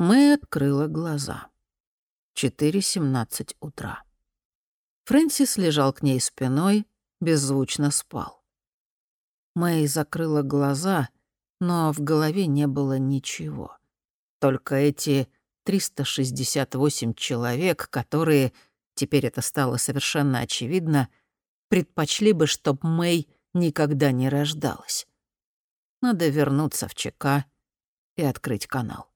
Мэй открыла глаза. 4.17 утра. Фрэнсис лежал к ней спиной, беззвучно спал. Мэй закрыла глаза, но в голове не было ничего. Только эти 368 человек, которые, теперь это стало совершенно очевидно, предпочли бы, чтоб Мэй никогда не рождалась. Надо вернуться в ЧК и открыть канал.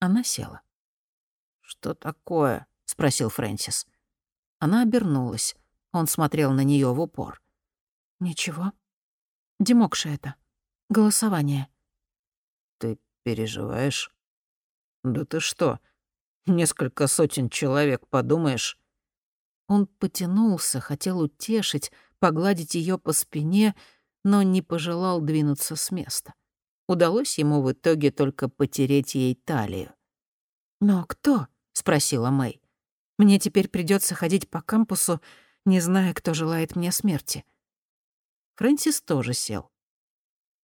Она села. «Что такое?» — спросил Фрэнсис. Она обернулась. Он смотрел на нее в упор. «Ничего. Димокша это. Голосование». «Ты переживаешь?» «Да ты что? Несколько сотен человек, подумаешь?» Он потянулся, хотел утешить, погладить ее по спине, но не пожелал двинуться с места. Удалось ему в итоге только потереть ей талию. «Но кто?» — спросила Мэй. «Мне теперь придется ходить по кампусу, не зная, кто желает мне смерти». Фрэнсис тоже сел.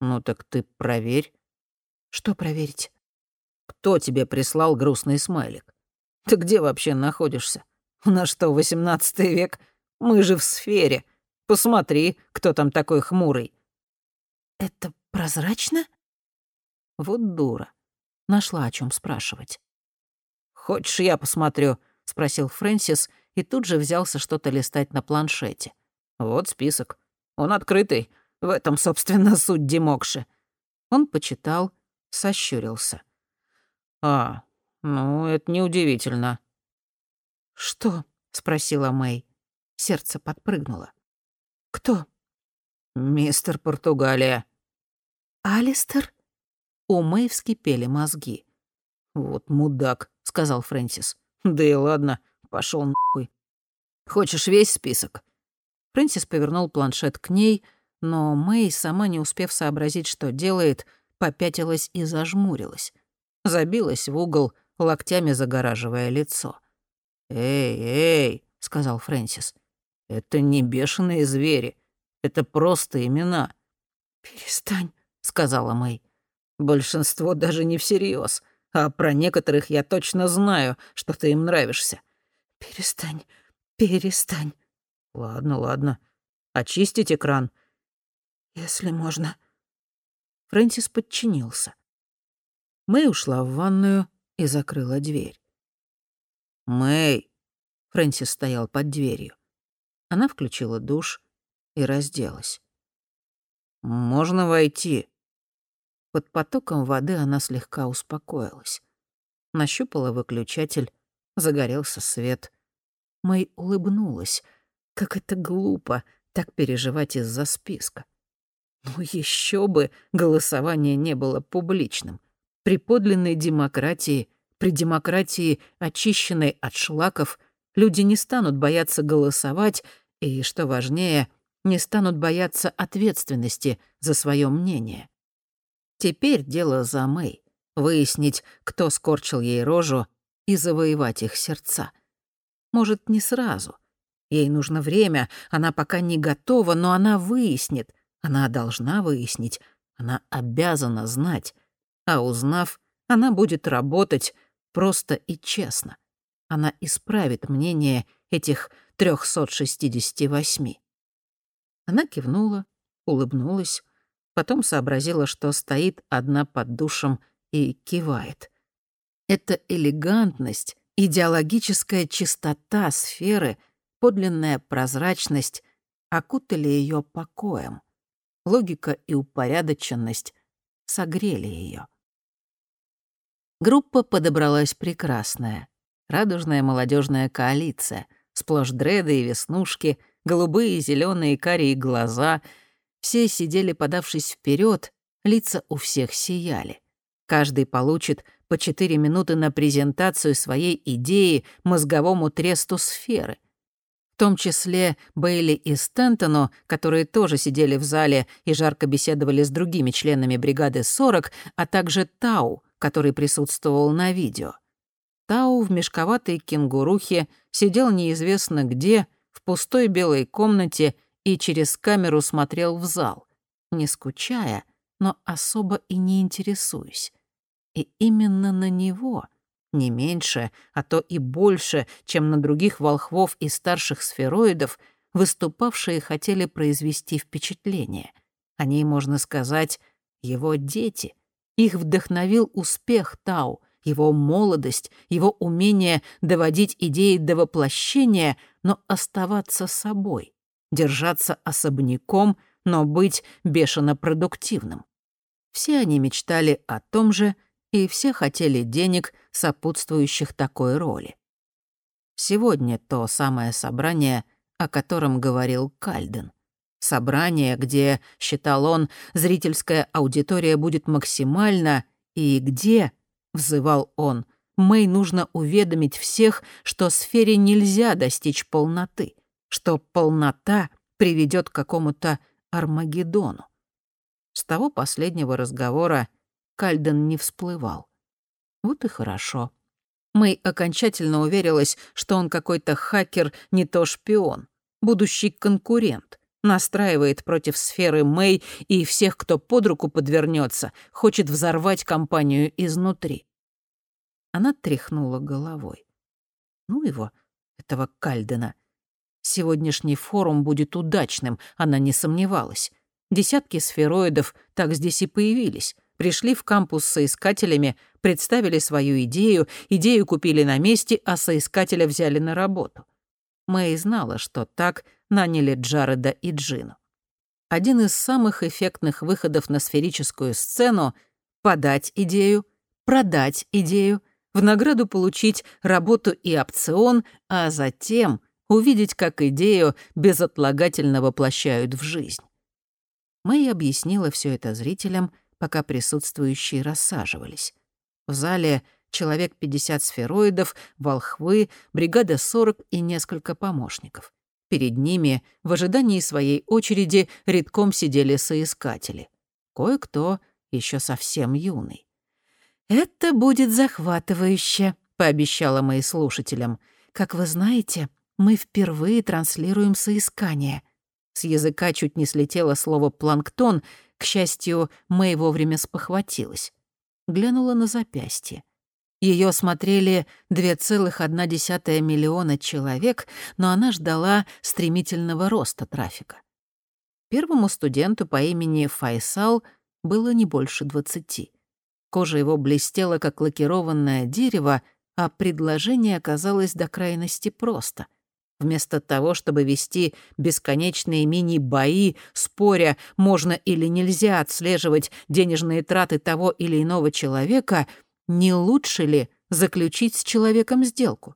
«Ну так ты проверь». «Что проверить?» «Кто тебе прислал грустный смайлик? Ты где вообще находишься? У нас что, восемнадцатый век? Мы же в сфере. Посмотри, кто там такой хмурый». «Это прозрачно?» Вот дура. Нашла о чем спрашивать. «Хочешь, я посмотрю?» — спросил Фрэнсис и тут же взялся что-то листать на планшете. «Вот список. Он открытый. В этом, собственно, суть Димокши». Он почитал, сощурился. «А, ну, это неудивительно». «Что?» — спросила Мэй. Сердце подпрыгнуло. «Кто?» «Мистер Португалия». «Алистер?» У Мэй вскипели мозги. «Вот мудак», — сказал Фрэнсис. «Да и ладно, пошел нахуй. Хочешь весь список?» Фрэнсис повернул планшет к ней, но Мэй, сама не успев сообразить, что делает, попятилась и зажмурилась. Забилась в угол, локтями загораживая лицо. «Эй, эй», — сказал Фрэнсис, — «это не бешеные звери, это просто имена». «Перестань», — сказала Мэй. Большинство даже не всерьез, а про некоторых я точно знаю, что ты им нравишься. Перестань, перестань. Ладно, ладно. Очистить экран. Если можно. Фрэнсис подчинился. Мэй ушла в ванную и закрыла дверь. «Мэй!» Фрэнсис стоял под дверью. Она включила душ и разделась. «Можно войти?» Под потоком воды она слегка успокоилась. Нащупала выключатель, загорелся свет. Мэй улыбнулась. Как это глупо так переживать из-за списка. Ну еще бы голосование не было публичным. При подлинной демократии, при демократии, очищенной от шлаков, люди не станут бояться голосовать и, что важнее, не станут бояться ответственности за свое мнение. Теперь дело за Мэй — выяснить, кто скорчил ей рожу, и завоевать их сердца. Может, не сразу. Ей нужно время, она пока не готова, но она выяснит. Она должна выяснить, она обязана знать. А узнав, она будет работать просто и честно. Она исправит мнение этих 368. Она кивнула, улыбнулась, Потом сообразила, что стоит одна под душем и кивает. Эта элегантность, идеологическая чистота сферы, подлинная прозрачность окутали ее покоем. Логика и упорядоченность согрели ее. Группа подобралась прекрасная. Радужная молодежная коалиция. Сплошь дреды и веснушки, голубые, зеленые, карие глаза — все сидели, подавшись вперед, лица у всех сияли. Каждый получит по четыре минуты на презентацию своей идеи мозговому тресту сферы. В том числе Бейли и Стентону, которые тоже сидели в зале и жарко беседовали с другими членами бригады 40, а также Тау, который присутствовал на видео. Тау в мешковатой кенгурухе сидел неизвестно где, в пустой белой комнате и через камеру смотрел в зал, не скучая, но особо и не интересуясь. И именно на него, не меньше, а то и больше, чем на других волхвов и старших сфероидов, выступавшие хотели произвести впечатление. Они, можно сказать, его дети. Их вдохновил успех Тау, его молодость, его умение доводить идеи до воплощения, но оставаться собой, держаться особняком, но быть бешено продуктивным. Все они мечтали о том же, и все хотели денег, сопутствующих такой роли. Сегодня то самое собрание, о котором говорил Кальден. Собрание, где, считал он, зрительская аудитория будет максимальна, и где, взывал он, Мэй нужно уведомить всех, что сфере нельзя достичь полноты, что полнота приведет к какому-то Армагеддону. С того последнего разговора Кальден не всплывал. Вот и хорошо. Мэй окончательно уверилась, что он какой-то хакер, не то шпион, будущий конкурент, настраивает против сферы Мэй и всех, кто под руку подвернется, хочет взорвать компанию изнутри. Она тряхнула головой. Ну его, этого Кальдена. Сегодняшний форум будет удачным, она не сомневалась. Десятки сфероидов так здесь и появились. Пришли в кампус с соискателями, представили свою идею, идею купили на месте, а соискателя взяли на работу. Мэй знала, что так наняли Джареда и Джину. Один из самых эффектных выходов на сферическую сцену — подать идею, продать идею — в награду получить работу и опцион, а затем увидеть, как идею безотлагательно воплощают в жизнь. Мэй объяснила все это зрителям, пока присутствующие рассаживались. В зале человек 50 сфероидов, волхвы, бригада 40 и несколько помощников. Перед ними, в ожидании своей очереди, редком сидели соискатели. Кое-кто еще совсем юный. «Это будет захватывающе», — пообещала моим слушателям. «Как вы знаете, мы впервые транслируем соискание». С языка чуть не слетело слово «планктон», к счастью, Мэй вовремя спохватилась. Глянула на запястье. Ее смотрели 2,1 миллиона человек, но она ждала стремительного роста трафика. Первому студенту по имени Файсал было не больше двадцати. Кожа его блестела, как лакированное дерево, а предложение оказалось до крайности просто. Вместо того, чтобы вести бесконечные мини-бои, споря, можно или нельзя отслеживать денежные траты того или иного человека, не лучше ли заключить с человеком сделку?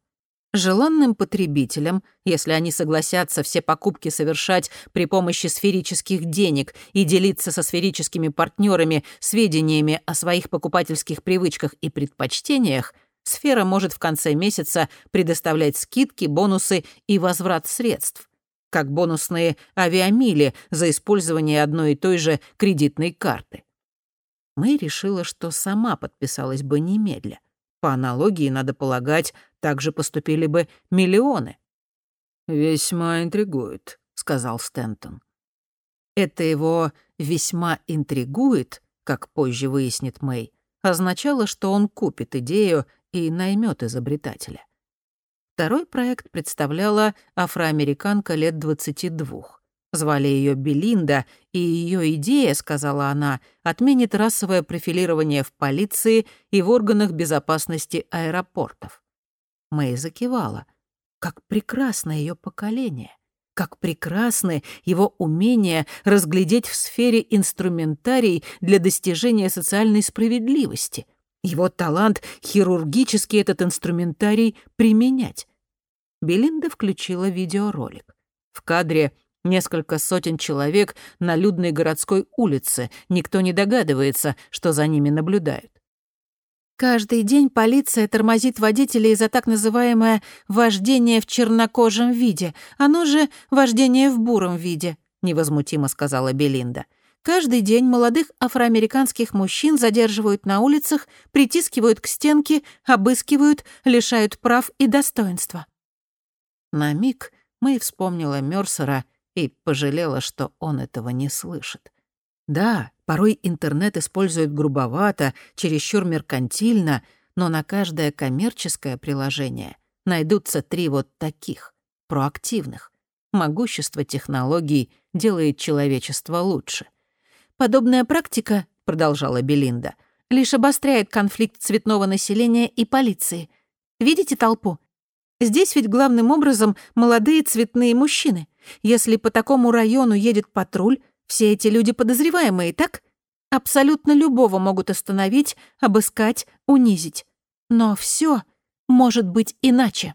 Желанным потребителям, если они согласятся все покупки совершать при помощи сферических денег и делиться со сферическими партнерами сведениями о своих покупательских привычках и предпочтениях, сфера может в конце месяца предоставлять скидки, бонусы и возврат средств, как бонусные авиамили за использование одной и той же кредитной карты. Мэй решила, что сама подписалась бы немедля. По аналогии, надо полагать, так же поступили бы миллионы. «Весьма интригует», — сказал Стентон. Это его «весьма интригует», как позже выяснит Мэй, означало, что он купит идею и наймет изобретателя. Второй проект представляла афроамериканка лет 22. Звали ее Белинда, и ее идея, сказала она, отменит расовое профилирование в полиции и в органах безопасности аэропортов. Мэй закивала. Как прекрасно ее поколение. Как прекрасны его умение разглядеть в сфере инструментарий для достижения социальной справедливости. Его талант хирургически этот инструментарий применять. Белинда включила видеоролик. В кадре Несколько сотен человек на людной городской улице. Никто не догадывается, что за ними наблюдают. Каждый день полиция тормозит водителей за так называемое «вождение в чернокожем виде», оно же «вождение в буром виде», — невозмутимо сказала Белинда. Каждый день молодых афроамериканских мужчин задерживают на улицах, притискивают к стенке, обыскивают, лишают прав и достоинства. На миг Мэй вспомнила Мёрсера и пожалела, что он этого не слышит. Да, Порой интернет используют грубовато, чересчур меркантильно, но на каждое коммерческое приложение найдутся три вот таких, проактивных. Могущество технологий делает человечество лучше. «Подобная практика», — продолжала Белинда, «лишь обостряет конфликт цветного населения и полиции. Видите толпу? Здесь ведь главным образом молодые цветные мужчины. Если по такому району едет патруль, все эти люди подозреваемые, так? Абсолютно любого могут остановить, обыскать, унизить. Но все может быть иначе.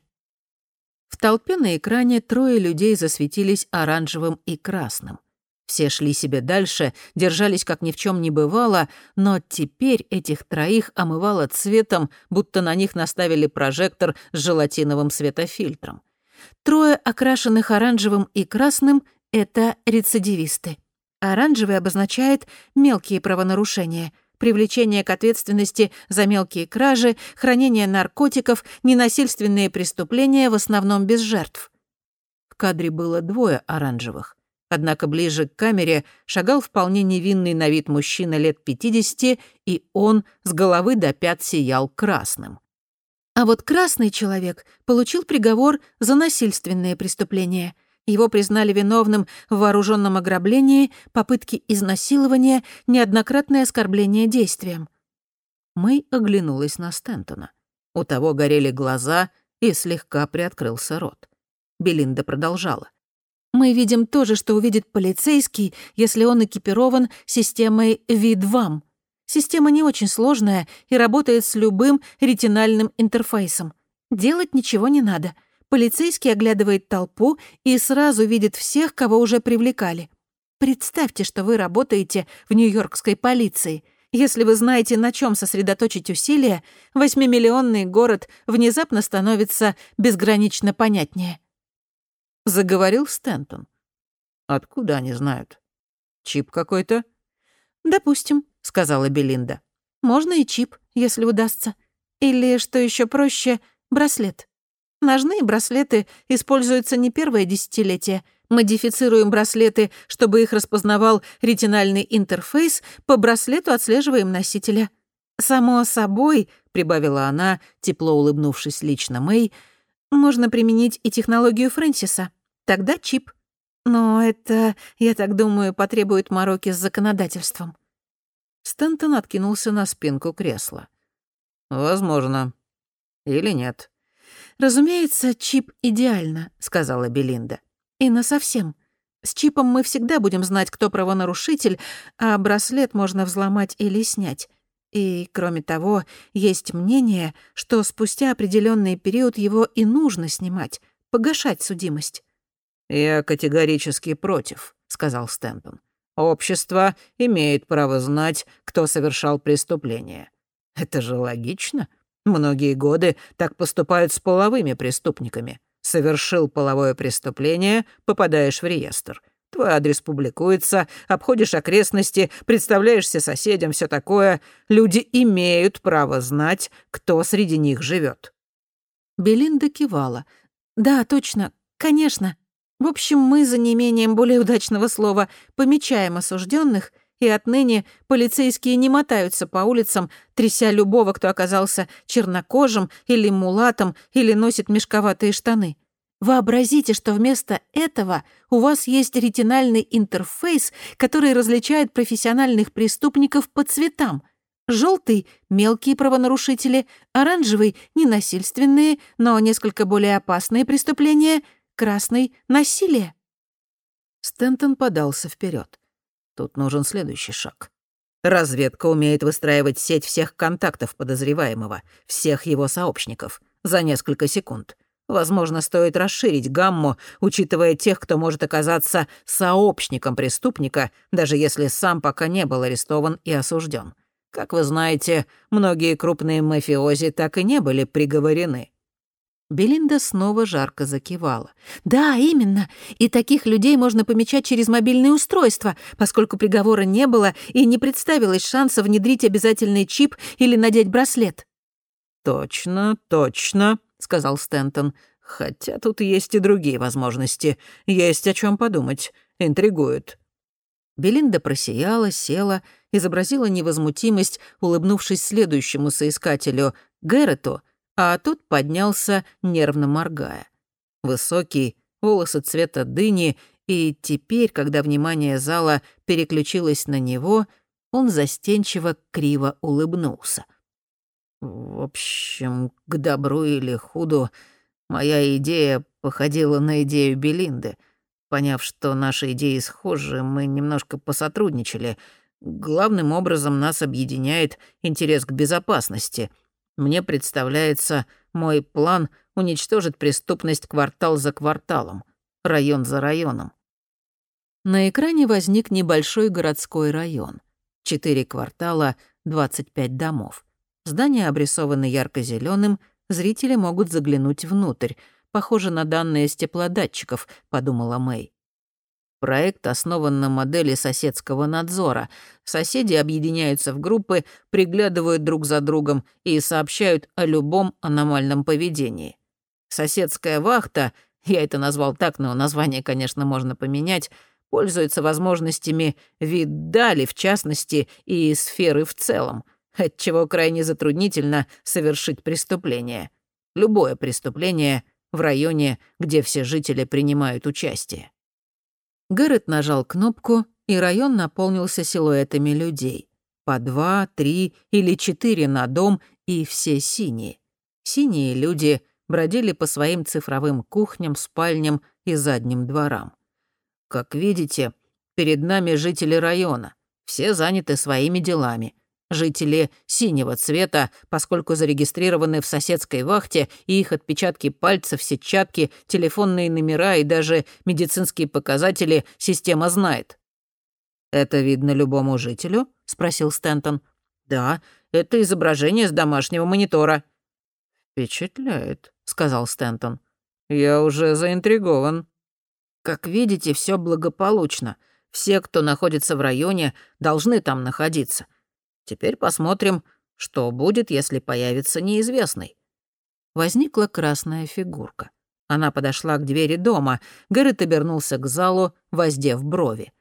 В толпе на экране трое людей засветились оранжевым и красным. Все шли себе дальше, держались как ни в чем не бывало, но теперь этих троих омывало цветом, будто на них наставили прожектор с желатиновым светофильтром. Трое окрашенных оранжевым и красным — это рецидивисты. Оранжевый обозначает мелкие правонарушения — привлечение к ответственности за мелкие кражи, хранение наркотиков, ненасильственные преступления, в основном без жертв. В кадре было двое оранжевых. Однако ближе к камере шагал вполне невинный на вид мужчина лет 50, и он с головы до пят сиял красным. А вот красный человек получил приговор за насильственные преступления. Его признали виновным в вооруженном ограблении, попытке изнасилования, неоднократное оскорбление действием. Мэй оглянулась на Стентона. У того горели глаза и слегка приоткрылся рот. Белинда продолжала. Мы видим то же, что увидит полицейский, если он экипирован системой ВИД-ВАМ. Система не очень сложная и работает с любым ретинальным интерфейсом. Делать ничего не надо. Полицейский оглядывает толпу и сразу видит всех, кого уже привлекали. Представьте, что вы работаете в нью-йоркской полиции. Если вы знаете, на чем сосредоточить усилия, восьмимиллионный город внезапно становится безгранично понятнее. Заговорил Стэнтон. «Откуда они знают? Чип какой-то?» «Допустим», — сказала Белинда. «Можно и чип, если удастся. Или, что еще проще, браслет. Ножные браслеты используются не первое десятилетие. Модифицируем браслеты, чтобы их распознавал ретинальный интерфейс, по браслету отслеживаем носителя. Само собой, прибавила она, тепло улыбнувшись лично Мэй, можно применить и технологию Фрэнсиса. Тогда чип. Но это, я так думаю, потребует мороки с законодательством». Стэнтон откинулся на спинку кресла. «Возможно. Или нет». «Разумеется, чип идеально», — сказала Белинда. «И насовсем. С чипом мы всегда будем знать, кто правонарушитель, а браслет можно взломать или снять. И, кроме того, есть мнение, что спустя определенный период его и нужно снимать, погашать судимость. «Я категорически против», — сказал Стэмпон. «Общество имеет право знать, кто совершал преступление. Это же логично. Многие годы так поступают с половыми преступниками. Совершил половое преступление, попадаешь в реестр. Твой адрес публикуется, обходишь окрестности, представляешься соседям, все такое. Люди имеют право знать, кто среди них живет. Белинда кивала. «Да, точно, конечно. В общем, мы, за неимением более удачного слова, помечаем осужденных, и отныне полицейские не мотаются по улицам, тряся любого, кто оказался чернокожим или мулатом, или носит мешковатые штаны. Вообразите, что вместо этого у вас есть ретинальный интерфейс, который различает профессиональных преступников по цветам. Желтый — мелкие правонарушители, оранжевый — ненасильственные, но несколько более опасные преступления — красный — насилие. Стентон подался вперед. Тут нужен следующий шаг. Разведка умеет выстраивать сеть всех контактов подозреваемого, всех его сообщников, за несколько секунд. Возможно, стоит расширить гамму, учитывая тех, кто может оказаться сообщником преступника, даже если сам пока не был арестован и осужден. Как вы знаете, многие крупные мафиози так и не были приговорены. Белинда снова жарко закивала. «Да, именно. И таких людей можно помечать через мобильные устройства, поскольку приговора не было и не представилось шанса внедрить обязательный чип или надеть браслет». «Точно, точно», — сказал Стентон. «Хотя тут есть и другие возможности. Есть о чем подумать. Интригует». Белинда просияла, села изобразила невозмутимость, улыбнувшись следующему соискателю, Гэррету, а тот поднялся, нервно моргая. Высокий, волосы цвета дыни, и теперь, когда внимание зала переключилось на него, он застенчиво криво улыбнулся. «В общем, к добру или худу, моя идея походила на идею Белинды. Поняв, что наши идеи схожи, мы немножко посотрудничали. Главным образом нас объединяет интерес к безопасности. Мне представляется, мой план уничтожит преступность квартал за кварталом, район за районом. На экране возник небольшой городской район. Четыре квартала, 25 домов. Здания обрисованы ярко зеленым зрители могут заглянуть внутрь. Похоже на данные с теплодатчиков, подумала Мэй. Проект основан на модели соседского надзора. Соседи объединяются в группы, приглядывают друг за другом и сообщают о любом аномальном поведении. Соседская вахта, я это назвал так, но название, конечно, можно поменять, пользуется возможностями видали, в частности, и сферы в целом — отчего крайне затруднительно совершить преступление. Любое преступление в районе, где все жители принимают участие. Гэррет нажал кнопку, и район наполнился силуэтами людей. По два, три или четыре на дом, и все синие. Синие люди бродили по своим цифровым кухням, спальням и задним дворам. Как видите, перед нами жители района. Все заняты своими делами — Жители синего цвета, поскольку зарегистрированы в соседской вахте, и их отпечатки пальцев, сетчатки, телефонные номера и даже медицинские показатели система знает. «Это видно любому жителю?» — спросил Стентон. «Да, это изображение с домашнего монитора». «Впечатляет», — сказал Стентон. «Я уже заинтригован». «Как видите, все благополучно. Все, кто находится в районе, должны там находиться. Теперь посмотрим, что будет, если появится неизвестный. Возникла красная фигурка. Она подошла к двери дома. Гэррет обернулся к залу, воздев брови.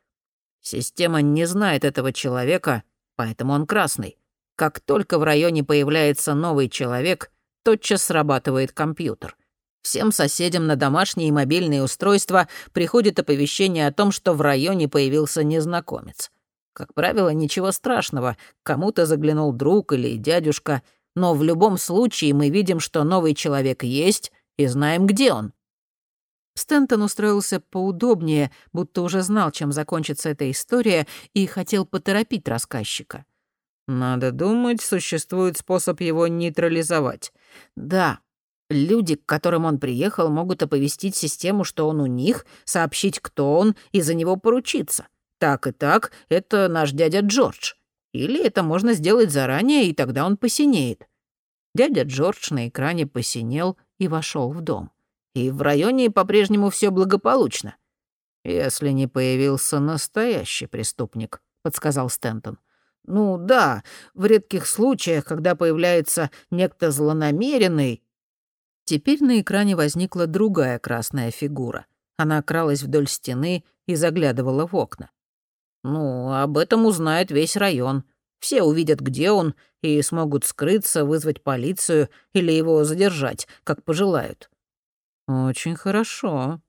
Система не знает этого человека, поэтому он красный. Как только в районе появляется новый человек, тотчас срабатывает компьютер. Всем соседям на домашние и мобильные устройства приходит оповещение о том, что в районе появился незнакомец. Как правило, ничего страшного. Кому-то заглянул друг или дядюшка. Но в любом случае мы видим, что новый человек есть, и знаем, где он. Стентон устроился поудобнее, будто уже знал, чем закончится эта история, и хотел поторопить рассказчика. «Надо думать, существует способ его нейтрализовать». «Да. Люди, к которым он приехал, могут оповестить систему, что он у них, сообщить, кто он, и за него поручиться так и так, это наш дядя Джордж. Или это можно сделать заранее, и тогда он посинеет. Дядя Джордж на экране посинел и вошел в дом. И в районе по-прежнему все благополучно. «Если не появился настоящий преступник», — подсказал Стентон. «Ну да, в редких случаях, когда появляется некто злонамеренный...» Теперь на экране возникла другая красная фигура. Она кралась вдоль стены и заглядывала в окна. Ну, об этом узнает весь район. Все увидят, где он, и смогут скрыться, вызвать полицию или его задержать, как пожелают». «Очень хорошо.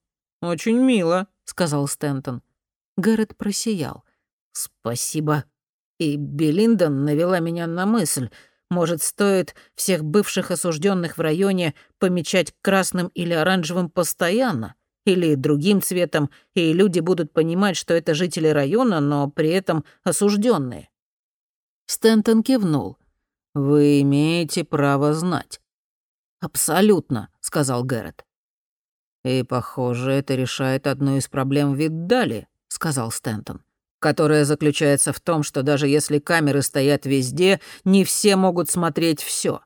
Очень мило», — сказал Стентон. Гаррет просиял. «Спасибо. И Белинда навела меня на мысль. Может, стоит всех бывших осужденных в районе помечать красным или оранжевым постоянно? Или другим цветом, и люди будут понимать, что это жители района, но при этом осужденные. Стентон кивнул. «Вы имеете право знать». «Абсолютно», — сказал Гэррет. «И, похоже, это решает одну из проблем Виддали», — сказал Стентон, «которая заключается в том, что даже если камеры стоят везде, не все могут смотреть все.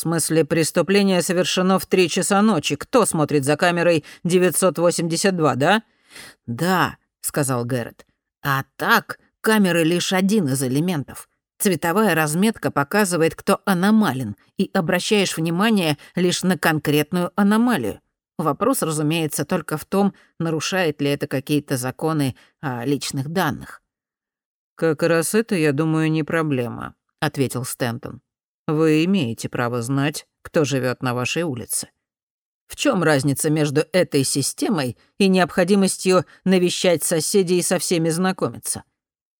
В смысле, преступление совершено в три часа ночи. Кто смотрит за камерой 982, да? Да, сказал Гэррет. А так, камеры лишь один из элементов. Цветовая разметка показывает, кто аномален, и обращаешь внимание лишь на конкретную аномалию. Вопрос, разумеется, только в том, нарушает ли это какие-то законы о личных данных. «Как раз это, я думаю, не проблема», — ответил Стентон. «Вы имеете право знать, кто живет на вашей улице. В чем разница между этой системой и необходимостью навещать соседей и со всеми знакомиться?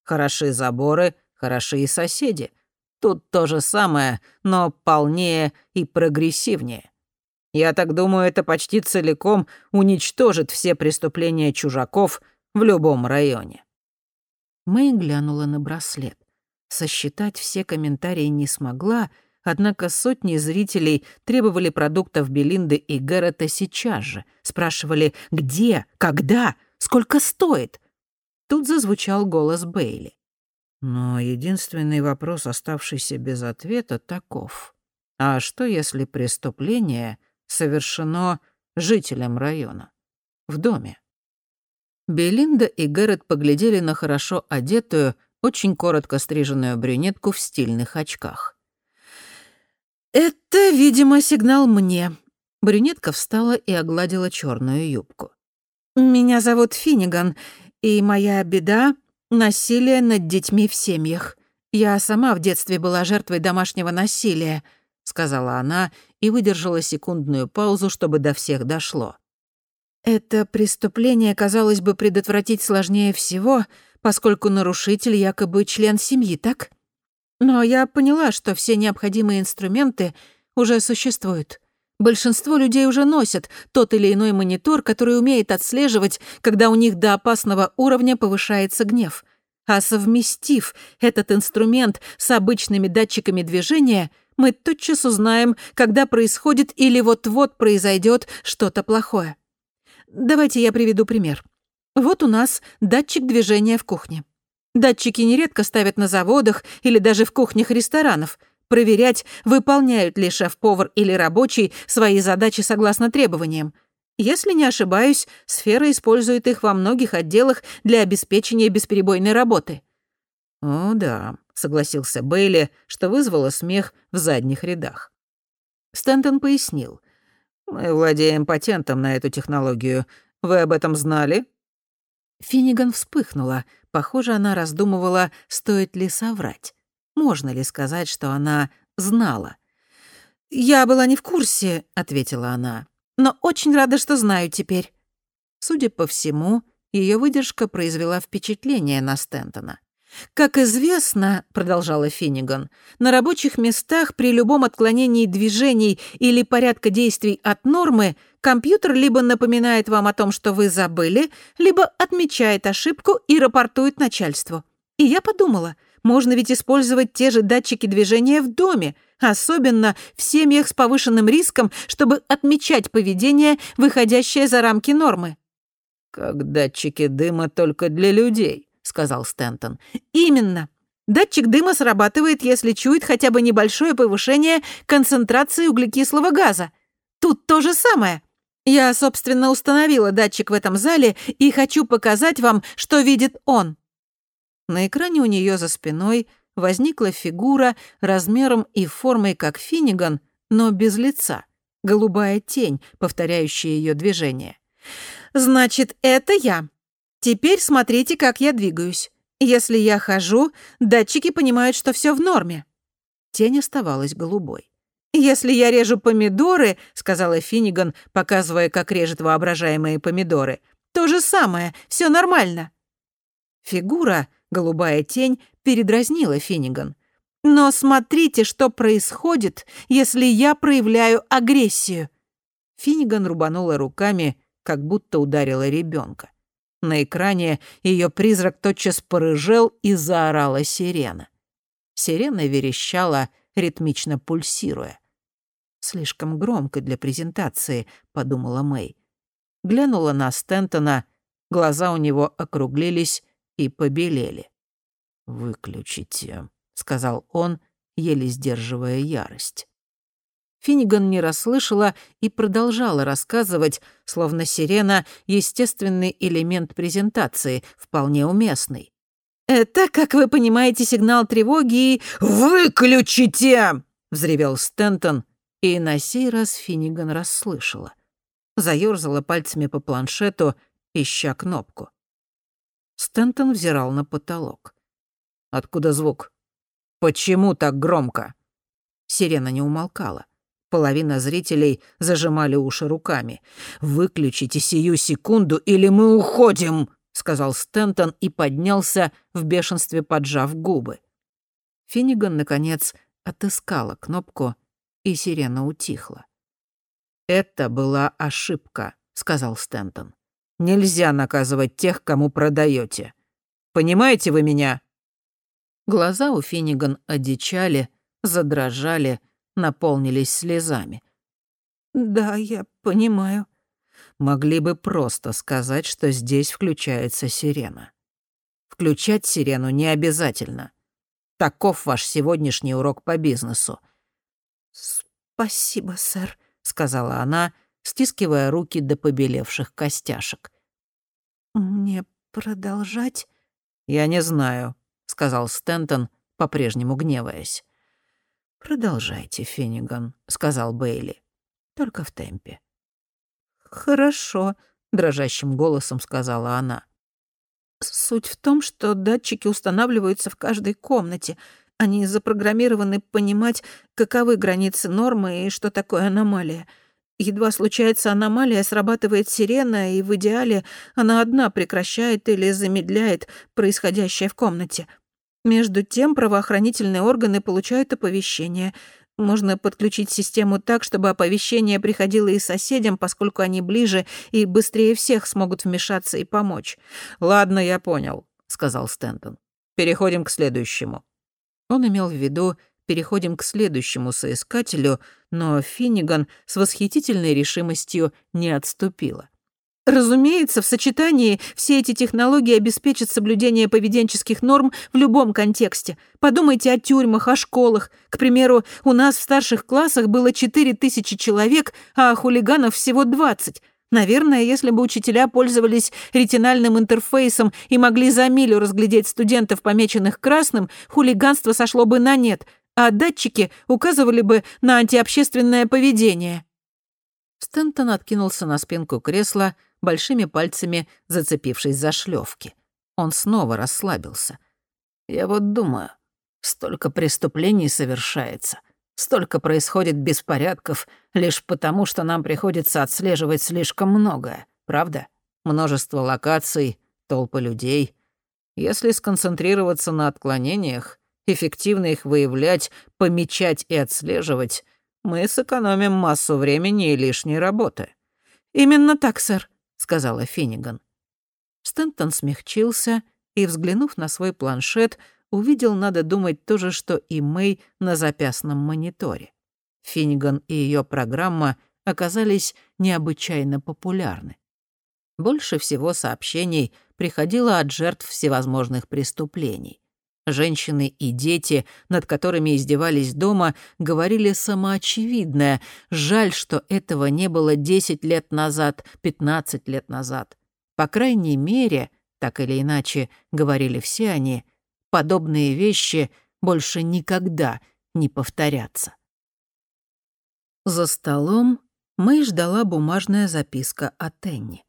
Хороши заборы, хороши и соседи. Тут то же самое, но полнее и прогрессивнее. Я так думаю, это почти целиком уничтожит все преступления чужаков в любом районе. Мэй глянула на браслет. Сосчитать все комментарии не смогла, однако сотни зрителей требовали продуктов Белинды и Гэррета сейчас же. Спрашивали «Где? Когда? Сколько стоит?» Тут зазвучал голос Бейли. Но единственный вопрос, оставшийся без ответа, таков. А что, если преступление совершено жителем района? В доме? Белинда и Гэррет поглядели на хорошо одетую, очень коротко стриженную брюнетку в стильных очках. «Это, видимо, сигнал мне». Брюнетка встала и огладила черную юбку. «Меня зовут Финниган, и моя беда — насилие над детьми в семьях. Я сама в детстве была жертвой домашнего насилия», — сказала она и выдержала секундную паузу, чтобы до всех дошло. Это преступление, казалось бы, предотвратить сложнее всего, поскольку нарушитель якобы член семьи, так? Но я поняла, что все необходимые инструменты уже существуют. Большинство людей уже носят тот или иной монитор, который умеет отслеживать, когда у них до опасного уровня повышается гнев. А совместив этот инструмент с обычными датчиками движения, мы тотчас узнаем, когда происходит или вот-вот произойдет что-то плохое. Давайте я приведу пример. Вот у нас датчик движения в кухне. Датчики нередко ставят на заводах или даже в кухнях ресторанов. Проверять, выполняют ли шеф-повар или рабочий свои задачи согласно требованиям. Если не ошибаюсь, сфера использует их во многих отделах для обеспечения бесперебойной работы. «О, да», — согласился Бейли, что вызвало смех в задних рядах. Стэнтон пояснил. «Мы владеем патентом на эту технологию. Вы об этом знали?» Финниган вспыхнула. Похоже, она раздумывала, стоит ли соврать. Можно ли сказать, что она знала? «Я была не в курсе», — ответила она. «Но очень рада, что знаю теперь». Судя по всему, ее выдержка произвела впечатление на Стентона. «Как известно», — продолжала Финниган, «на рабочих местах при любом отклонении движений или порядка действий от нормы компьютер либо напоминает вам о том, что вы забыли, либо отмечает ошибку и рапортует начальству. И я подумала, можно ведь использовать те же датчики движения в доме, особенно в семьях с повышенным риском, чтобы отмечать поведение, выходящее за рамки нормы». «Как датчики дыма только для людей», — сказал Стентон. «Именно. Датчик дыма срабатывает, если чует хотя бы небольшое повышение концентрации углекислого газа. Тут то же самое. Я, собственно, установила датчик в этом зале и хочу показать вам, что видит он». На экране у нее за спиной возникла фигура размером и формой как Финниган, но без лица. Голубая тень, повторяющая ее движение. «Значит, это я. Теперь смотрите, как я двигаюсь. Если я хожу, датчики понимают, что все в норме». Тень оставалась голубой. «Если я режу помидоры», — сказала Финниган, показывая, как режет воображаемые помидоры, «то же самое, все нормально». Фигура, голубая тень, передразнила Финниган. «Но смотрите, что происходит, если я проявляю агрессию». Финниган рубанула руками, как будто ударила ребенка. На экране ее призрак тотчас порыжел и заорала сирена. Сирена верещала, ритмично пульсируя. «Слишком громко для презентации», — подумала Мэй. Глянула на Стентона, глаза у него округлились и побелели. «Выключите», — сказал он, еле сдерживая ярость. Финниган не расслышала и продолжала рассказывать, словно сирена — естественный элемент презентации, вполне уместный. «Это, как вы понимаете, сигнал тревоги и...» «Выключите!» — взревел Стентон, и на сей раз Финниган расслышала. Заёрзала пальцами по планшету, ища кнопку. Стентон взирал на потолок. Откуда звук? Почему так громко? Сирена не умолкала. Половина зрителей зажимали уши руками. «Выключите сию секунду, или мы уходим!» — сказал Стентон и поднялся, в бешенстве поджав губы. Финниган, наконец, отыскала кнопку, и сирена утихла. «Это была ошибка», — сказал Стентон. «Нельзя наказывать тех, кому продаете. Понимаете вы меня?» Глаза у Финниган одичали, задрожали, наполнились слезами. «Да, я понимаю», могли бы просто сказать, что здесь включается сирена. Включать сирену не обязательно. Таков ваш сегодняшний урок по бизнесу. «Спасибо, сэр», — сказала она, стискивая руки до побелевших костяшек. «Мне продолжать?» «Я не знаю», — сказал Стентон, по-прежнему гневаясь. «Продолжайте, Финниган», — сказал Бейли. «Только в темпе». «Хорошо», — дрожащим голосом сказала она. «Суть в том, что датчики устанавливаются в каждой комнате. Они запрограммированы понимать, каковы границы нормы и что такое аномалия. Едва случается аномалия, срабатывает сирена, и в идеале она одна прекращает или замедляет происходящее в комнате. Между тем правоохранительные органы получают оповещение — можно подключить систему так, чтобы оповещение приходило и соседям, поскольку они ближе и быстрее всех смогут вмешаться и помочь. «Ладно, я понял», — сказал Стентон. «Переходим к следующему». Он имел в виду «переходим к следующему соискателю», но Финниган с восхитительной решимостью не отступила. Разумеется, в сочетании все эти технологии обеспечат соблюдение поведенческих норм в любом контексте. Подумайте о тюрьмах, о школах. К примеру, у нас в старших классах было 4 тысячи человек, а хулиганов всего 20. Наверное, если бы учителя пользовались ретинальным интерфейсом и могли за милю разглядеть студентов, помеченных красным, хулиганство сошло бы на нет, а датчики указывали бы на антиобщественное поведение. Стентон откинулся на спинку кресла, большими пальцами зацепившись за шлёвки. Он снова расслабился. «Я вот думаю, столько преступлений совершается, столько происходит беспорядков лишь потому, что нам приходится отслеживать слишком многое, правда? Множество локаций, толпы людей. Если сконцентрироваться на отклонениях, эффективно их выявлять, помечать и отслеживать, мы сэкономим массу времени и лишней работы». «Именно так, сэр», сказала Финниган. Стентон смягчился и, взглянув на свой планшет, увидел, надо думать, то же, что и Мэй на запястном мониторе. Финниган и ее программа оказались необычайно популярны. Больше всего сообщений приходило от жертв всевозможных преступлений. Женщины и дети, над которыми издевались дома, говорили самоочевидное. Жаль, что этого не было 10 лет назад, 15 лет назад. По крайней мере, так или иначе, говорили все они, подобные вещи больше никогда не повторятся. За столом Мэй ждала бумажная записка от Энни.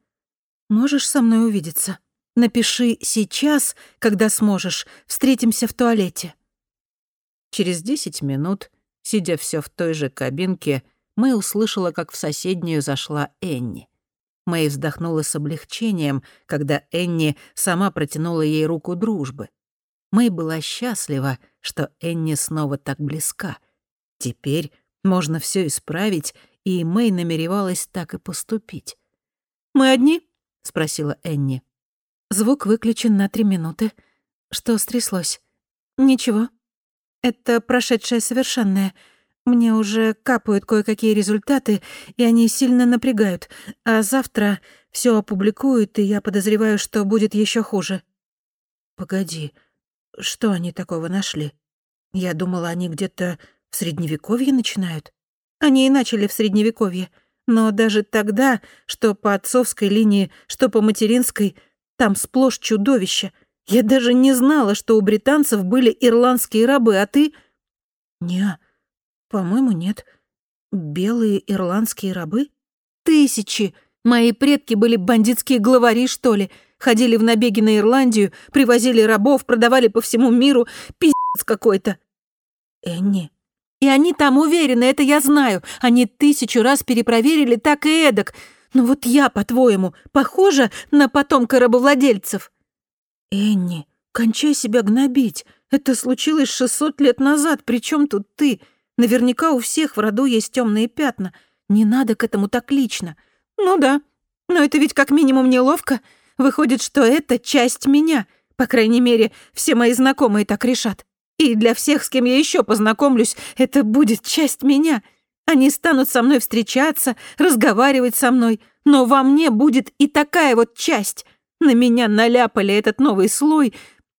«Можешь со мной увидеться?» Напиши «сейчас», когда сможешь. Встретимся в туалете». Через десять минут, сидя все в той же кабинке, Мэй услышала, как в соседнюю зашла Энни. Мэй вздохнула с облегчением, когда Энни сама протянула ей руку дружбы. Мэй была счастлива, что Энни снова так близка. Теперь можно все исправить, и Мэй намеревалась так и поступить. «Мы одни?» — спросила Энни. Звук выключен на три минуты. Что стряслось? Ничего. Это прошедшее совершенное. Мне уже капают кое-какие результаты, и они сильно напрягают. А завтра все опубликуют, и я подозреваю, что будет еще хуже. Погоди, что они такого нашли? Я думала, они где-то в Средневековье начинают. Они и начали в Средневековье. Но даже тогда, что по отцовской линии, что по материнской — там сплошь чудовища. Я даже не знала, что у британцев были ирландские рабы, а ты...» «Не, по-моему, нет. Белые ирландские рабы? Тысячи! Мои предки были бандитские главари, что ли? Ходили в набеги на Ирландию, привозили рабов, продавали по всему миру. Пиздец какой-то. Энни. И они там уверены, это я знаю. Они тысячу раз перепроверили так и эдак. Но вот я, по-твоему, похожа на потомка рабовладельцев? Энни, кончай себя гнобить. Это случилось 600 лет назад, причем тут ты? Наверняка у всех в роду есть темные пятна. Не надо к этому так лично. Ну да, но это ведь как минимум неловко. Выходит, что это часть меня. По крайней мере, все мои знакомые так решат. И для всех, с кем я еще познакомлюсь, это будет часть меня. Они станут со мной встречаться, разговаривать со мной, но во мне будет и такая вот часть. На меня наляпали этот новый слой,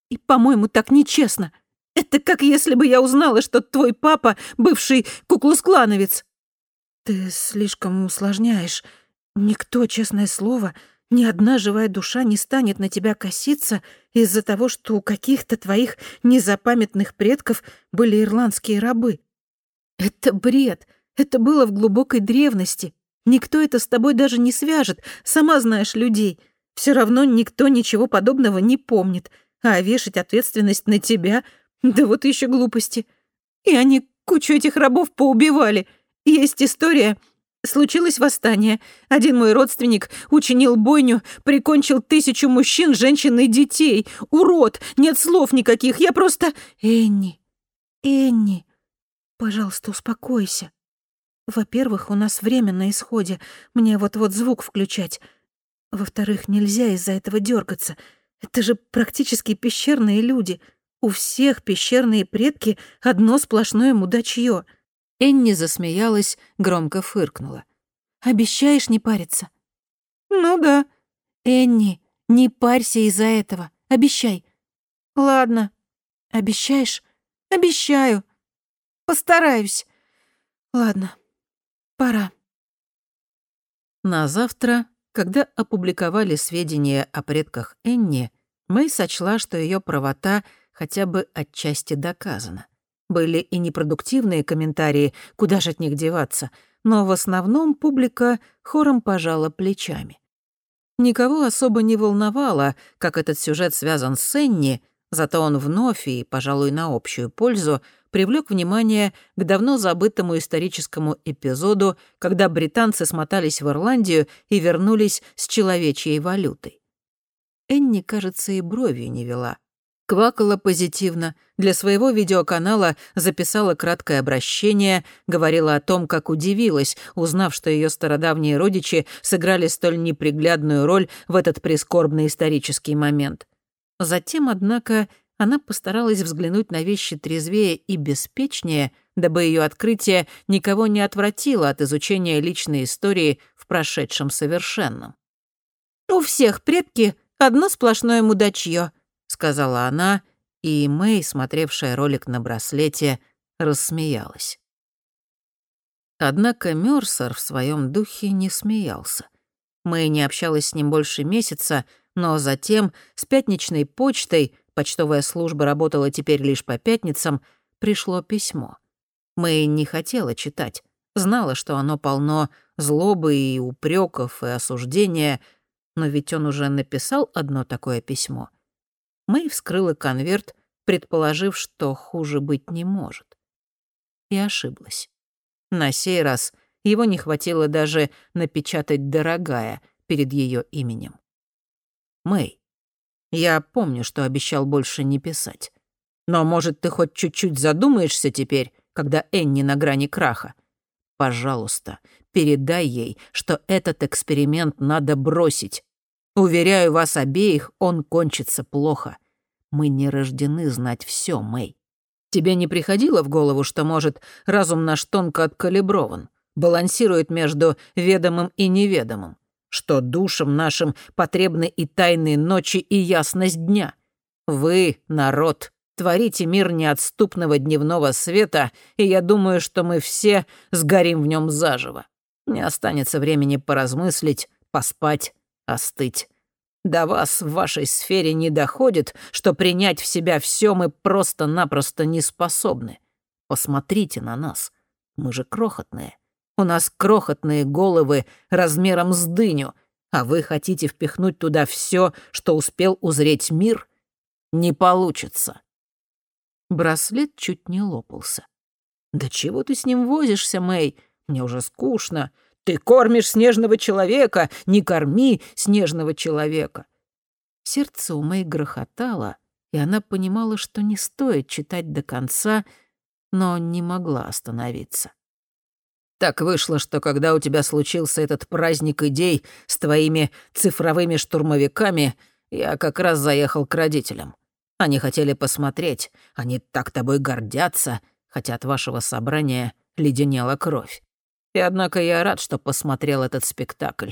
и, по-моему, так нечестно. Это как если бы я узнала, что твой папа — бывший куклусклановец. Ты слишком усложняешь. Никто, честное слово, ни одна живая душа не станет на тебя коситься из-за того, что у каких-то твоих незапамятных предков были ирландские рабы. Это бред. Это было в глубокой древности. Никто это с тобой даже не свяжет, сама знаешь людей. Все равно никто ничего подобного не помнит. А вешать ответственность на тебя — да вот еще глупости. И они кучу этих рабов поубивали. Есть история, Случилось восстание. Один мой родственник учинил бойню, прикончил тысячу мужчин, женщин и детей. Урод! Нет слов никаких, я просто... Энни, Энни, пожалуйста, успокойся. Во-первых, у нас время на исходе, мне вот-вот звук включать. Во-вторых, нельзя из-за этого дергаться. Это же практически пещерные люди. У всех пещерные предки одно сплошное мудачье. Энни засмеялась, громко фыркнула. «Обещаешь не париться?» «Ну да». «Энни, не парься из-за этого. Обещай». «Ладно». «Обещаешь?» «Обещаю. Постараюсь». «Ладно, пора». На завтра, когда опубликовали сведения о предках Энни, Мэй сочла, что ее правота хотя бы отчасти доказана. Были и непродуктивные комментарии, куда же от них деваться, но в основном публика хором пожала плечами. Никого особо не волновало, как этот сюжет связан с Энни, зато он вновь и, пожалуй, на общую пользу привлек внимание к давно забытому историческому эпизоду, когда британцы смотались в Ирландию и вернулись с человечьей валютой. Энни, кажется, и бровью не вела квакала позитивно, для своего видеоканала записала краткое обращение, говорила о том, как удивилась, узнав, что ее стародавние родичи сыграли столь неприглядную роль в этот прискорбный исторический момент. Затем, однако, она постаралась взглянуть на вещи трезвее и беспечнее, дабы ее открытие никого не отвратило от изучения личной истории в прошедшем совершенном. «У всех предки одно сплошное мудачье», сказала она, и Мэй, смотревшая ролик на браслете, рассмеялась. Однако Мёрсер в своем духе не смеялся. Мэй не общалась с ним больше месяца, но затем с пятничной почтой, почтовая служба работала теперь лишь по пятницам, пришло письмо. Мэй не хотела читать, знала, что оно полно злобы и упреков и осуждения, но ведь он уже написал одно такое письмо — Мэй вскрыла конверт, предположив, что хуже быть не может. И ошиблась. На сей раз его не хватило даже напечатать «дорогая» перед ее именем. «Мэй, я помню, что обещал больше не писать. Но, может, ты хоть чуть-чуть задумаешься теперь, когда Энни на грани краха? Пожалуйста, передай ей, что этот эксперимент надо бросить. Уверяю вас обеих, он кончится плохо. Мы не рождены знать все, Мэй. Тебе не приходило в голову, что, может, разум наш тонко откалиброван, балансирует между ведомым и неведомым, что душам нашим потребны и тайные ночи, и ясность дня? Вы, народ, творите мир неотступного дневного света, и я думаю, что мы все сгорим в нем заживо. Не останется времени поразмыслить, поспать, остыть. До вас в вашей сфере не доходит, что принять в себя все мы просто-напросто не способны. Посмотрите на нас. Мы же крохотные. У нас крохотные головы размером с дыню, А вы хотите впихнуть туда все, что успел узреть мир? Не получится. Браслет чуть не лопался. «Да чего ты с ним возишься, Мэй? Мне уже скучно. Ты кормишь снежного человека, не корми снежного человека». Сердце у Мэй грохотало, и она понимала, что не стоит читать до конца, но не могла остановиться. Так вышло, что когда у тебя случился этот праздник идей с твоими цифровыми штурмовиками, я как раз заехал к родителям. Они хотели посмотреть, они так тобой гордятся, хотя от вашего собрания леденела кровь. И однако я рад, что посмотрел этот спектакль.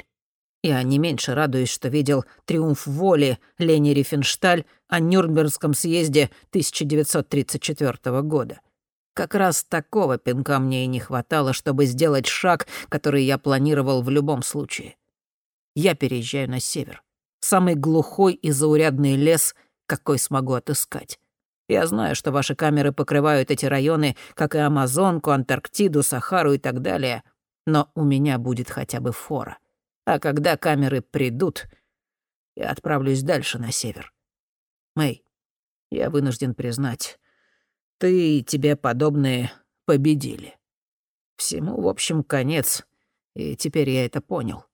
Я не меньше радуюсь, что видел «Триумф воли» Лени Рифеншталь о Нюрнбергском съезде 1934 года. Как раз такого пинка мне и не хватало, чтобы сделать шаг, который я планировал в любом случае. Я переезжаю на север. Самый глухой и заурядный лес, какой смогу отыскать. Я знаю, что ваши камеры покрывают эти районы, как и Амазонку, Антарктиду, Сахару и так далее, но у меня будет хотя бы фора. А когда камеры придут, я отправлюсь дальше на север. Мэй, я вынужден признать, ты и тебе подобные победили. Всему, в общем, конец, и теперь я это понял.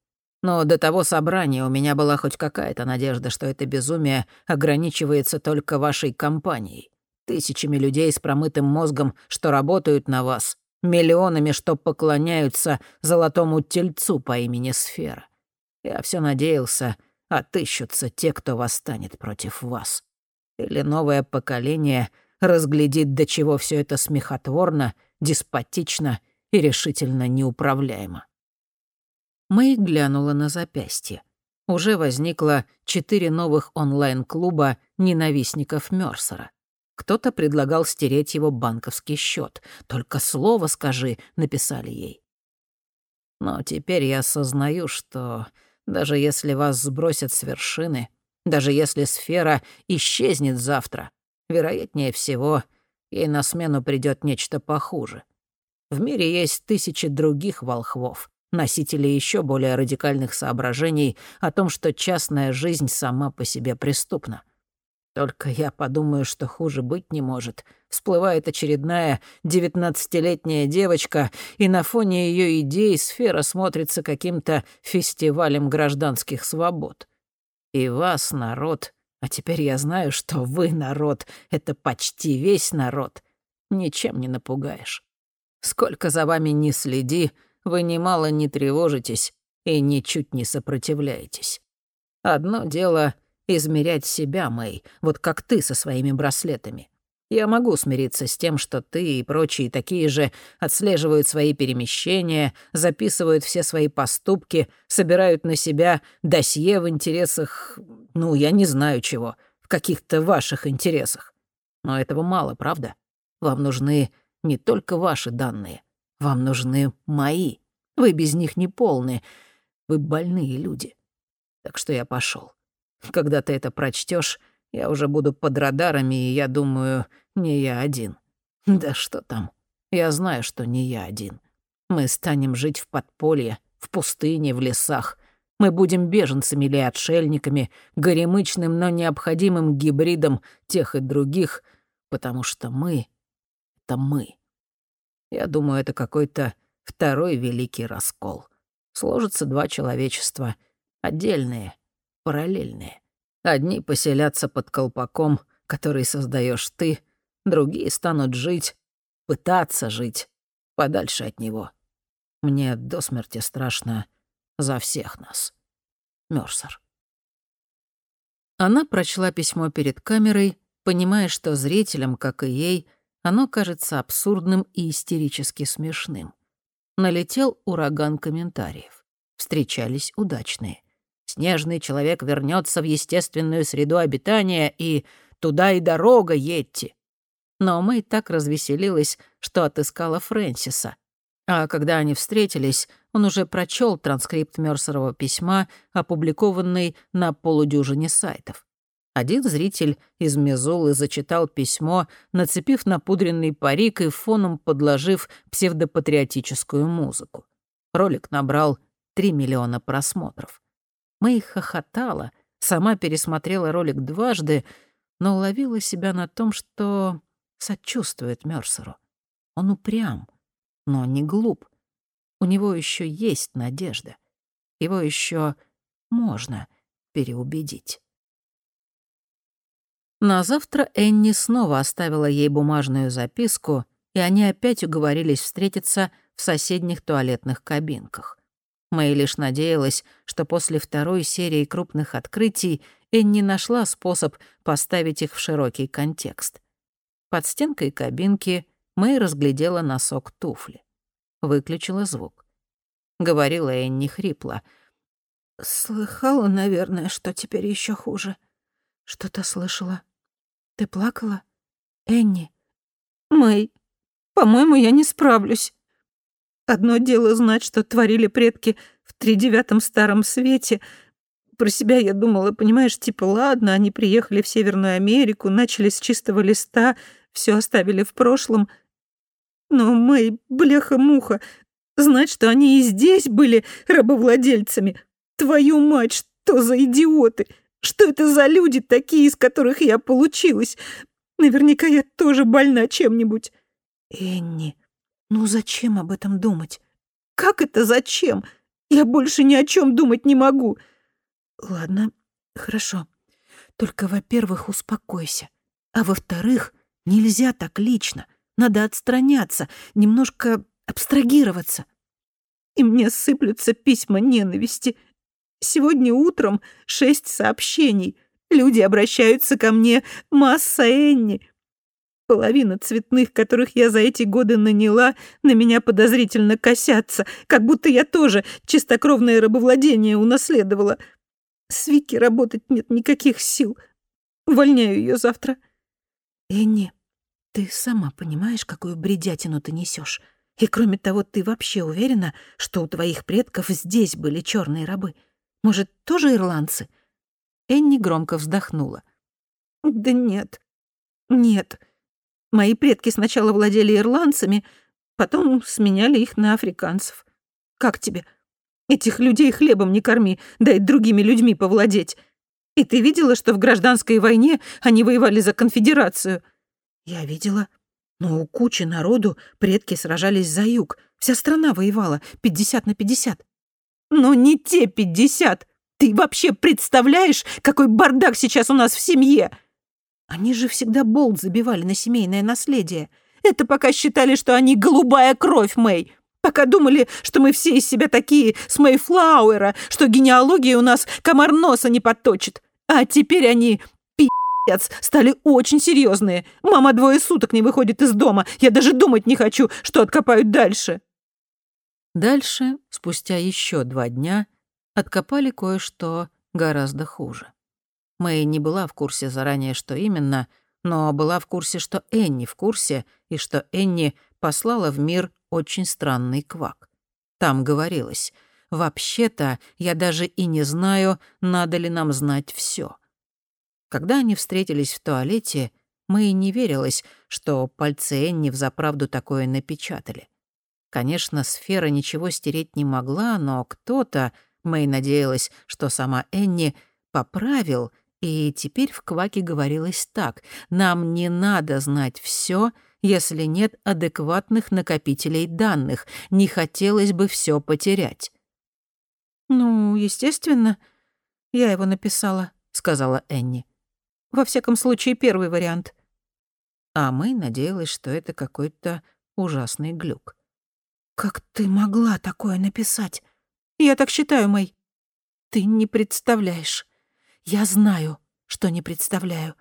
Но до того собрания у меня была хоть какая-то надежда, что это безумие ограничивается только вашей компанией. Тысячами людей с промытым мозгом, что работают на вас, миллионами, что поклоняются золотому тельцу по имени Сфера. Я все надеялся, отыщутся те, кто восстанет против вас. Или новое поколение разглядит, до чего все это смехотворно, деспотично и решительно неуправляемо. Мэй глянула на запястье. Уже возникло четыре новых онлайн-клуба ненавистников Мёрсера. Кто-то предлагал стереть его банковский счет. «Только слово скажи», — написали ей. Но теперь я осознаю, что даже если вас сбросят с вершины, даже если сфера исчезнет завтра, вероятнее всего, ей на смену придет нечто похуже. В мире есть тысячи других волхвов, носителей еще более радикальных соображений о том, что частная жизнь сама по себе преступна. Только я подумаю, что хуже быть не может. Всплывает очередная девятнадцатилетняя девочка, и на фоне ее идей сфера смотрится каким-то фестивалем гражданских свобод. И вас, народ, а теперь я знаю, что вы, народ, это почти весь народ, ничем не напугаешь. Сколько за вами не следи, вы немало не тревожитесь и ничуть не сопротивляетесь. Одно дело — измерять себя, Мэй, вот как ты со своими браслетами. Я могу смириться с тем, что ты и прочие такие же отслеживают свои перемещения, записывают все свои поступки, собирают на себя досье в интересах, ну, я не знаю чего, в каких-то ваших интересах. Но этого мало, правда? Вам нужны не только ваши данные, вам нужны мои. Вы без них не полны. Вы больные люди. Так что я пошел. Когда ты это прочтешь, я уже буду под радарами, и я думаю, не я один. Да что там? Я знаю, что не я один. Мы станем жить в подполье, в пустыне, в лесах. Мы будем беженцами или отшельниками, горемычным, но необходимым гибридом тех и других, потому что мы — это мы. Я думаю, это какой-то второй великий раскол. Сложатся два человечества, отдельные, параллельные. Одни поселятся под колпаком, который создаешь ты, другие станут жить, пытаться жить подальше от него. Мне до смерти страшно за всех нас. Мёрсер. Она прочла письмо перед камерой, понимая, что зрителям, как и ей, оно кажется абсурдным и истерически смешным. Налетел ураган комментариев. Встречались удачные. Снежный человек вернется в естественную среду обитания, и туда и дорога, едьте. Но Мэй так развеселилась, что отыскала Фрэнсиса. А когда они встретились, он уже прочел транскрипт Мёрсерова письма, опубликованный на полудюжине сайтов. Один зритель из Мизулы зачитал письмо, нацепив напудренный парик и фоном подложив псевдопатриотическую музыку. Ролик набрал 3 миллиона просмотров. Мэй хохотала, сама пересмотрела ролик дважды, но уловила себя на том, что сочувствует Мёрсеру. Он упрям, но не глуп. У него еще есть надежда. Его еще можно переубедить. На завтра Энни снова оставила ей бумажную записку, и они опять уговорились встретиться в соседних туалетных кабинках. Мэй лишь надеялась, что после второй серии крупных открытий Энни нашла способ поставить их в широкий контекст. Под стенкой кабинки Мэй разглядела носок туфли. Выключила звук. Говорила Энни хрипло. «Слыхала, наверное, что теперь еще хуже. Что-то слышала. Ты плакала? Энни? Мэй, по-моему, я не справлюсь. Одно дело знать, что творили предки в тридевятом старом свете. Про себя я думала, понимаешь, типа, ладно, они приехали в Северную Америку, начали с чистого листа, все оставили в прошлом. Но, Мэй, бляха-муха, знать, что они и здесь были рабовладельцами. Твою мать, что за идиоты! Что это за люди такие, из которых я получилась? Наверняка я тоже больна чем-нибудь. Энни, ну зачем об этом думать? Как это зачем? Я больше ни о чем думать не могу. Ладно, хорошо. Только, во-первых, успокойся. А во-вторых, нельзя так лично. Надо отстраняться, немножко абстрагироваться. И мне сыплются письма ненависти. Сегодня утром шесть сообщений. Люди обращаются ко мне. Масса Энни. Половина цветных, которых я за эти годы наняла, на меня подозрительно косятся, как будто я тоже чистокровное рабовладение унаследовала. С Вики работать нет никаких сил. Увольняю ее завтра. Энни, ты сама понимаешь, какую бредятину ты несешь. И кроме того, ты вообще уверена, что у твоих предков здесь были черные рабы? Может, тоже ирландцы? Энни громко вздохнула. Да нет, нет. Мои предки сначала владели ирландцами, потом сменяли их на африканцев. Как тебе? Этих людей хлебом не корми, дай другими людьми повладеть. И ты видела, что в гражданской войне они воевали за конфедерацию? Я видела. Но у кучи народу предки сражались за юг. Вся страна воевала, 50 на 50. Но не те 50. Ты вообще представляешь, какой бардак сейчас у нас в семье? Они же всегда болт забивали на семейное наследие. Это пока считали, что они голубая кровь, Мэй. Пока думали, что мы все из себя такие с Мэйфлауэра, что генеалогия у нас комар носа не подточит. А теперь они, пи***ц, стали очень серьезные. Мама двое суток не выходит из дома. Я даже думать не хочу, что откопают дальше. Дальше, спустя еще два дня, откопали кое-что гораздо хуже. Мэй не была в курсе заранее, что именно, но была в курсе, что Энни в курсе, и что Энни послала в мир очень странный квак. Там говорилось, «Вообще-то я даже и не знаю, надо ли нам знать все. Когда они встретились в туалете, Мэй не верилось, что пальцы Энни взаправду такое напечатали. Конечно, сфера ничего стереть не могла, но кто-то, Мэй надеялась, что сама Энни, поправил — и теперь в Кваке говорилось так. «Нам не надо знать все, если нет адекватных накопителей данных. Не хотелось бы все потерять». «Ну, естественно, я его написала», — сказала Энни. «Во всяком случае, первый вариант». А мы надеялась, что это какой-то ужасный глюк. «Как ты могла такое написать? Я так считаю, Мэй. Ты не представляешь. Я знаю, что не представляю.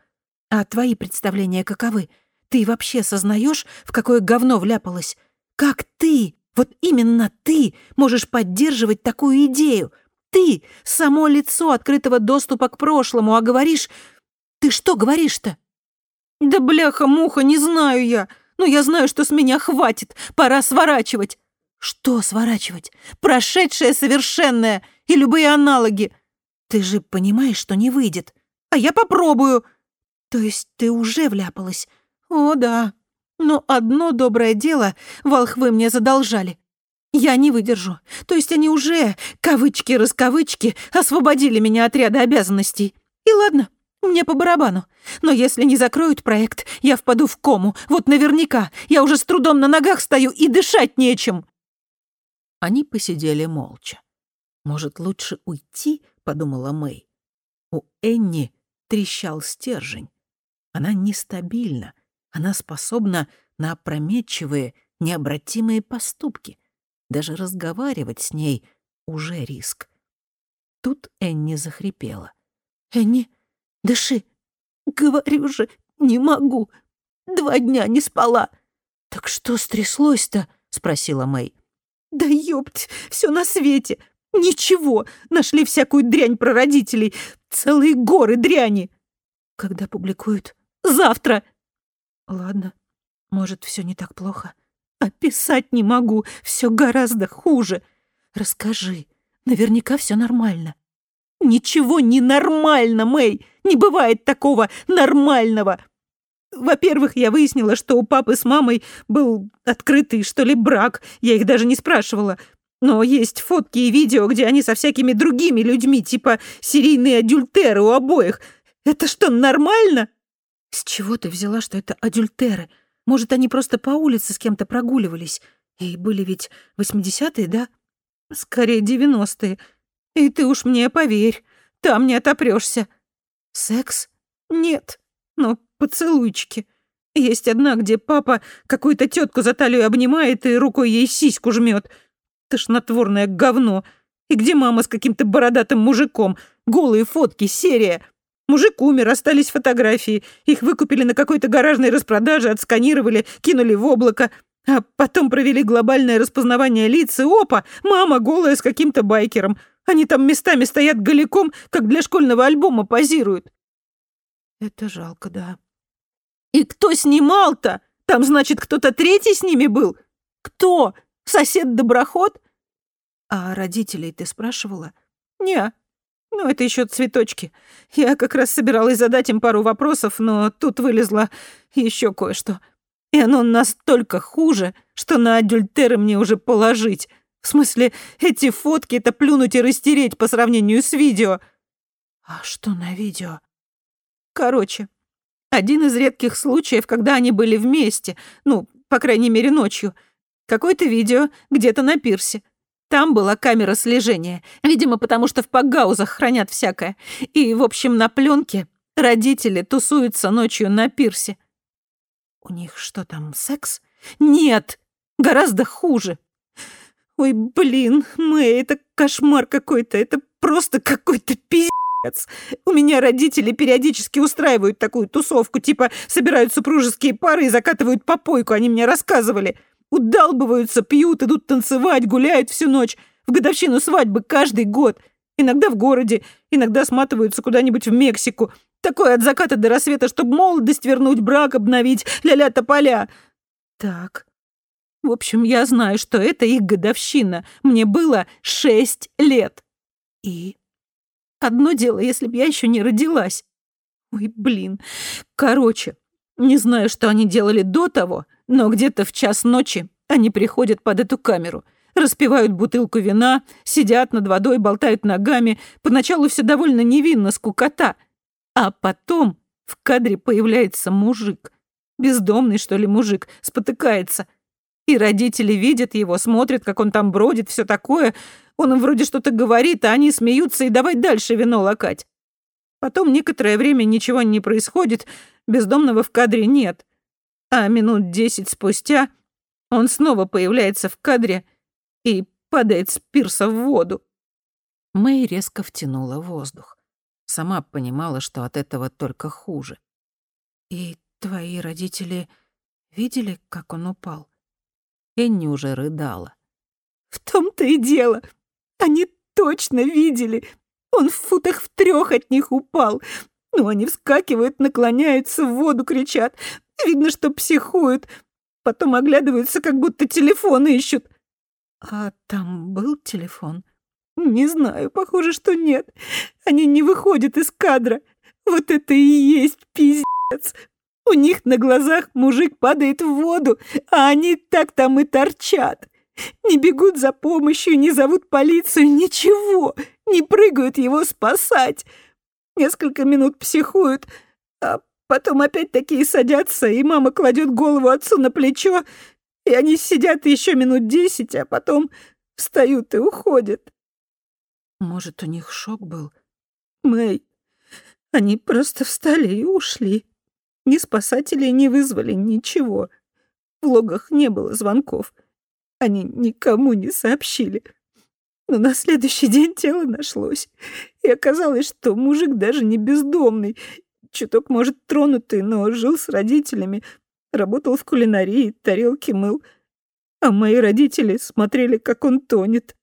А твои представления каковы? Ты вообще сознаешь, в какое говно вляпалась? Как ты, вот именно ты, можешь поддерживать такую идею? Ты — само лицо открытого доступа к прошлому, а говоришь... Ты что говоришь-то? Да бляха-муха, не знаю я. Но я знаю, что с меня хватит. Пора сворачивать. Что сворачивать? Прошедшее совершенное и любые аналоги. Ты же понимаешь, что не выйдет. А я попробую. То есть ты уже вляпалась? О, да. Но одно доброе дело волхвы мне задолжали. Я не выдержу. То есть они уже, кавычки-раскавычки, освободили меня от ряда обязанностей. И ладно, мне по барабану. Но если не закроют проект, я впаду в кому. Вот наверняка. Я уже с трудом на ногах стою и дышать нечем. Они посидели молча. «Может, лучше уйти?» — подумала Мэй. У Энни трещал стержень. Она нестабильна. Она способна на опрометчивые, необратимые поступки. Даже разговаривать с ней уже риск. Тут Энни захрипела. «Энни, дыши. Говорю же, не могу. Два дня не спала». «Так что стряслось-то?» — спросила Мэй. «Да ёпть, все на свете. Ничего. Нашли всякую дрянь про родителей. Целые горы дряни». «Когда публикуют?» «Завтра». «Ладно, может, все не так плохо?» Описать не могу, все гораздо хуже. Расскажи, наверняка все нормально. Ничего не нормально, Мэй. Не бывает такого нормального. Во-первых, я выяснила, что у папы с мамой был открытый, что ли, брак. Я их даже не спрашивала. Но есть фотки и видео, где они со всякими другими людьми, типа серийные адюльтеры у обоих. Это что, нормально? С чего ты взяла, что это адюльтеры? Может, они просто по улице с кем-то прогуливались? И были ведь восьмидесятые, да? Скорее, девяностые. И ты уж мне поверь, там не отопрёшься. Секс? Нет, но поцелуйчики. Есть одна, где папа какую-то тетку за талию обнимает и рукой ей сиську жмет. Тошнотворное говно. И где мама с каким-то бородатым мужиком. Голые фотки, серия. Мужик умер, остались фотографии. Их выкупили на какой-то гаражной распродаже, отсканировали, кинули в облако. А потом провели глобальное распознавание лиц, и опа, мама голая с каким-то байкером. Они там местами стоят голиком, как для школьного альбома позируют. Это жалко, да. И кто снимал-то? Там, значит, кто-то третий с ними был? Кто? Сосед-доброход? А родителей ты спрашивала? Не, ну, это еще цветочки. Я как раз собиралась задать им пару вопросов, но тут вылезло еще кое-что. И оно настолько хуже, что на адюльтеры мне уже положить. В смысле, эти фотки — это плюнуть и растереть по сравнению с видео. А что на видео? Короче, один из редких случаев, когда они были вместе, ну, по крайней мере, ночью. Какое-то видео где-то на пирсе. Там была камера слежения, видимо, потому что в пакгаузах хранят всякое. И, в общем, на пленке родители тусуются ночью на пирсе. У них что там, секс? Нет, гораздо хуже. Ой, блин, Мэй, это кошмар какой-то, это просто какой-то пиздец. У меня родители периодически устраивают такую тусовку, типа собирают супружеские пары и закатывают попойку, они мне рассказывали. Удалбываются, пьют, идут танцевать, гуляют всю ночь. В годовщину свадьбы каждый год. Иногда в городе, иногда сматываются куда-нибудь в Мексику. Такое от заката до рассвета, чтобы молодость вернуть, брак обновить, ля-ля тополя. Так. В общем, я знаю, что это их годовщина. Мне было шесть лет. И одно дело, если б я еще не родилась. Ой, блин. Короче, не знаю, что они делали до того, но где-то в час ночи они приходят под эту камеру, распивают бутылку вина, сидят над водой, болтают ногами. Поначалу все довольно невинно, скукота. А потом в кадре появляется мужик. Бездомный, что ли, мужик, спотыкается. И родители видят его, смотрят, как он там бродит, все такое. Он им вроде что-то говорит, а они смеются и давай дальше вино лакать. Потом некоторое время ничего не происходит, бездомного в кадре нет. А минут десять спустя он снова появляется в кадре и падает с пирса в воду. Мэй резко втянула воздух. Сама понимала, что от этого только хуже. «И твои родители видели, как он упал?» Энни уже рыдала. «В том-то и дело. Они точно видели. Он в футах в трех от них упал. Ну, они вскакивают, наклоняются, в воду кричат. Видно, что психуют. Потом оглядываются, как будто телефон ищут. А там был телефон? Не знаю, похоже, что нет. Они не выходят из кадра. Вот это и есть пиздец. У них на глазах мужик падает в воду, а они так там и торчат. Не бегут за помощью, не зовут полицию, ничего. Не прыгают его спасать. Несколько минут психуют, а потом опять такие садятся, и мама кладет голову отцу на плечо, и они сидят еще минут десять, а потом встают и уходят. Может, у них шок был? Мэй, они просто встали и ушли. Ни спасателей не вызвали, ничего. В логах не было звонков. Они никому не сообщили. Но на следующий день тело нашлось. И оказалось, что мужик даже не бездомный. Чуток, может, тронутый, но жил с родителями. Работал в кулинарии, тарелки мыл. А мои родители смотрели, как он тонет.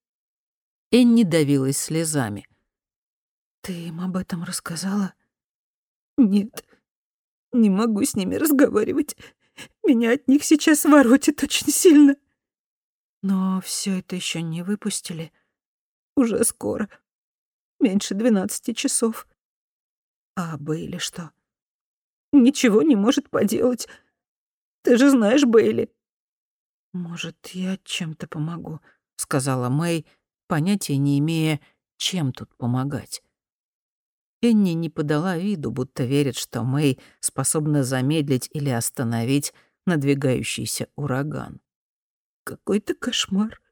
Энни давилась слезами. «Ты им об этом рассказала?» «Нет, не могу с ними разговаривать. Меня от них сейчас воротит очень сильно. Но все это еще не выпустили. Уже скоро. Меньше двенадцати часов. А Бейли что? Ничего не может поделать. Ты же знаешь Бейли. Может, я чем-то помогу, сказала Мэй, понятия не имея, чем тут помогать. Энни не подала виду, будто верит, что Мэй способна замедлить или остановить надвигающийся ураган. «Какой-то кошмар!»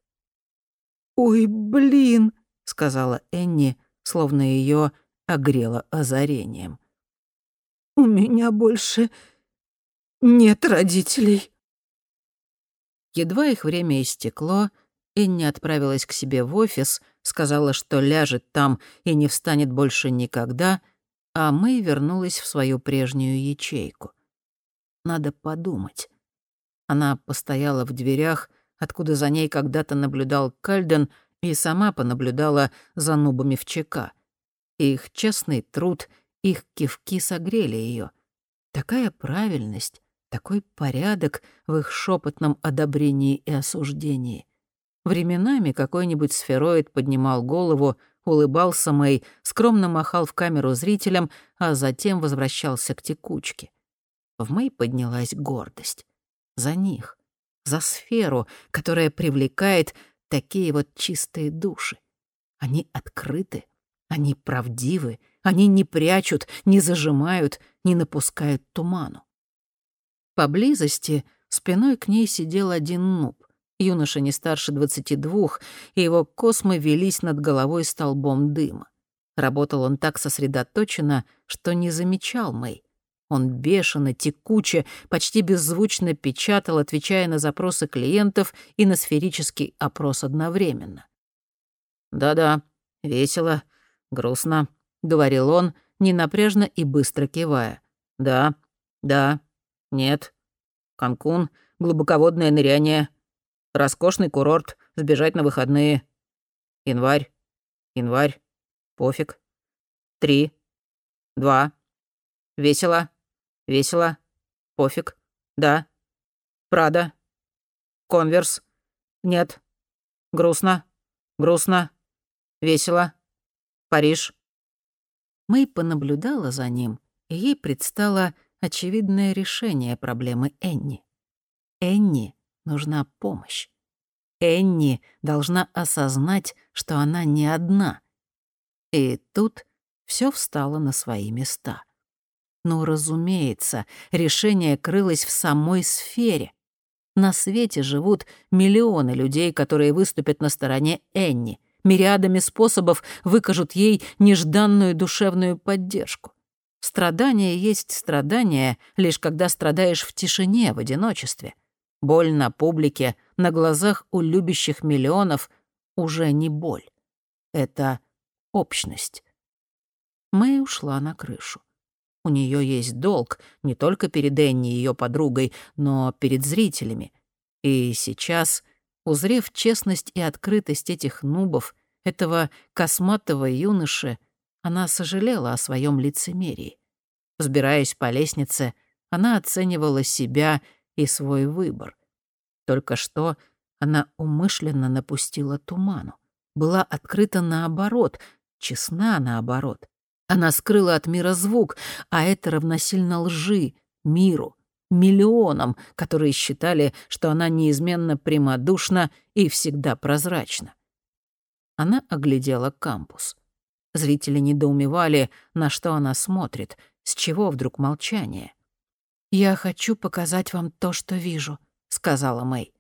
«Ой, блин!» — сказала Энни, словно ее огрело озарением. «У меня больше нет родителей». Едва их время истекло, Энни отправилась к себе в офис, сказала, что ляжет там и не встанет больше никогда, а Мэй вернулась в свою прежнюю ячейку. Надо подумать. Она постояла в дверях, откуда за ней когда-то наблюдал Кальден, и сама понаблюдала за нубами в ЧК. Их честный труд, их кивки согрели ее. Такая правильность, такой порядок в их шепотном одобрении и осуждении. Временами какой-нибудь сфероид поднимал голову, улыбался Мэй, скромно махал в камеру зрителям, а затем возвращался к текучке. В Мэй поднялась гордость. За них. За сферу, которая привлекает такие вот чистые души. Они открыты, они правдивы, они не прячут, не зажимают, не напускают туману. Поблизости спиной к ней сидел один нуб. Юноша не старше двадцати двух, и его космы велись над головой столбом дыма. Работал он так сосредоточенно, что не замечал Мэй. Он бешено, текуче, почти беззвучно печатал, отвечая на запросы клиентов и на сферический опрос одновременно. «Да-да, весело, грустно», — говорил он, ненапряжно и быстро кивая. «Да, да, нет. Канкун, глубоководное ныряние, Роскошный курорт, сбежать на выходные. Январь, январь, пофиг. Три, два. Весело, весело, пофиг. Да. Прада. Конверс. Нет. Грустно, грустно, весело. Париж. Мэй понаблюдала за ним, и ей предстало очевидное решение проблемы Энни. Энни нужна помощь. Энни должна осознать, что она не одна. И тут все встало на свои места. Но, разумеется, решение крылось в самой сфере. На свете живут миллионы людей, которые выступят на стороне Энни, мириадами способов выкажут ей нежданную душевную поддержку. Страдание есть страдание, лишь когда страдаешь в тишине, в одиночестве. Боль на публике, на глазах у любящих миллионов уже не боль. Это общность. Мэй ушла на крышу. У нее есть долг не только перед Энни, ее подругой, но перед зрителями. И сейчас, узрев честность и открытость этих нубов, этого косматого юноши, она сожалела о своем лицемерии. Взбираясь по лестнице, она оценивала себя и свой выбор. Только что она умышленно напустила туману. Была открыта наоборот, честна наоборот. Она скрыла от мира звук, а это равносильно лжи, миру, миллионам, которые считали, что она неизменно прямодушна и всегда прозрачна. Она оглядела кампус. Зрители недоумевали, на что она смотрит, с чего вдруг молчание. «Я хочу показать вам то, что вижу», — сказала Мэй.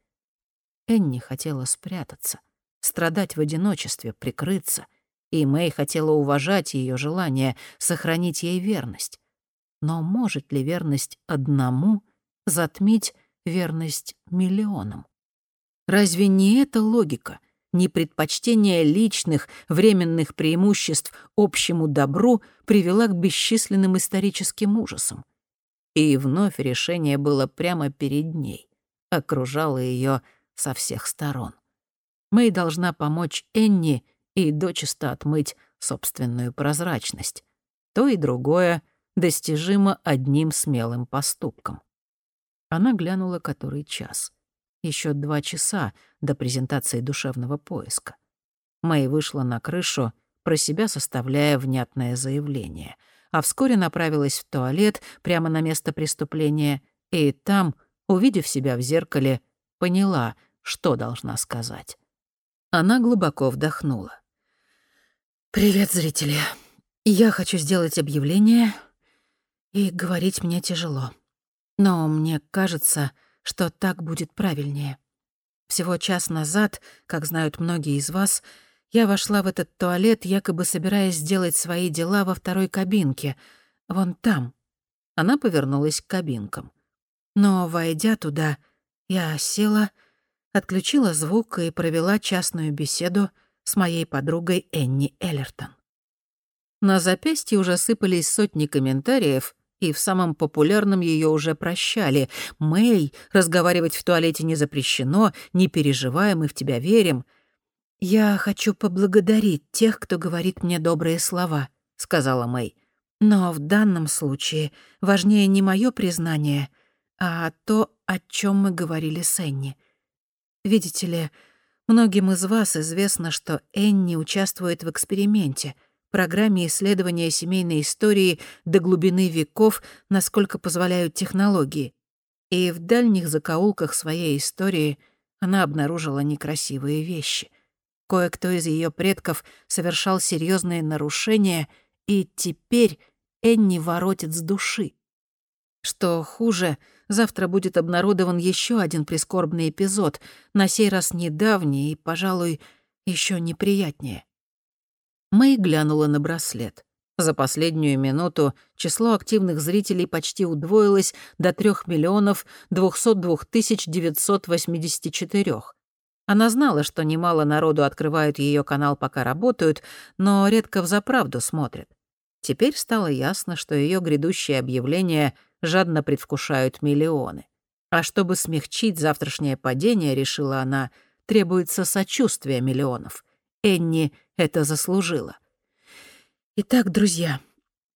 Энни хотела спрятаться, страдать в одиночестве, прикрыться, и Мэй хотела уважать ее желание, сохранить ей верность. Но может ли верность одному затмить верность миллионам? Разве не это логика — ни предпочтение личных, временных преимуществ общему добру привела к бесчисленным историческим ужасам. И вновь решение было прямо перед ней, окружало ее со всех сторон. Мэй должна помочь Энни и дочисто отмыть собственную прозрачность. То и другое достижимо одним смелым поступком. Она глянула который час — еще два часа до презентации душевного поиска. Мэй вышла на крышу, про себя составляя внятное заявление, а вскоре направилась в туалет прямо на место преступления и там, увидев себя в зеркале, поняла, что должна сказать. Она глубоко вдохнула. «Привет, зрители. Я хочу сделать объявление, и говорить мне тяжело. Но мне кажется, что так будет правильнее. Всего час назад, как знают многие из вас, я вошла в этот туалет, якобы собираясь сделать свои дела во второй кабинке. Вон там. Она повернулась к кабинкам. Но, войдя туда, я села, отключила звук и провела частную беседу с моей подругой Энни Эллертон. На запястье уже сыпались сотни комментариев, и в самом популярном ее уже прощали. «Мэй, разговаривать в туалете не запрещено, не переживай, мы в тебя верим». «Я хочу поблагодарить тех, кто говорит мне добрые слова», — сказала Мэй. «Но в данном случае важнее не мое признание, а то, о чем мы говорили с Энни. Видите ли, многим из вас известно, что Энни участвует в эксперименте — программе исследования семейной истории до глубины веков, насколько позволяют технологии. И в дальних закоулках своей истории она обнаружила некрасивые вещи. Кое-кто из ее предков совершал серьезные нарушения, и теперь Энни воротит с души. Что хуже, завтра будет обнародован еще один прискорбный эпизод, на сей раз недавний и, пожалуй, еще неприятнее. Мэй глянула на браслет. За последнюю минуту число активных зрителей почти удвоилось до 3 миллионов 202 тысяч 984. Она знала, что немало народу открывают ее канал, пока работают, но редко взаправду смотрят. Теперь стало ясно, что ее грядущие объявления жадно предвкушают миллионы. А чтобы смягчить завтрашнее падение, решила она, требуется сочувствие миллионов — Энни это заслужила. Итак, друзья,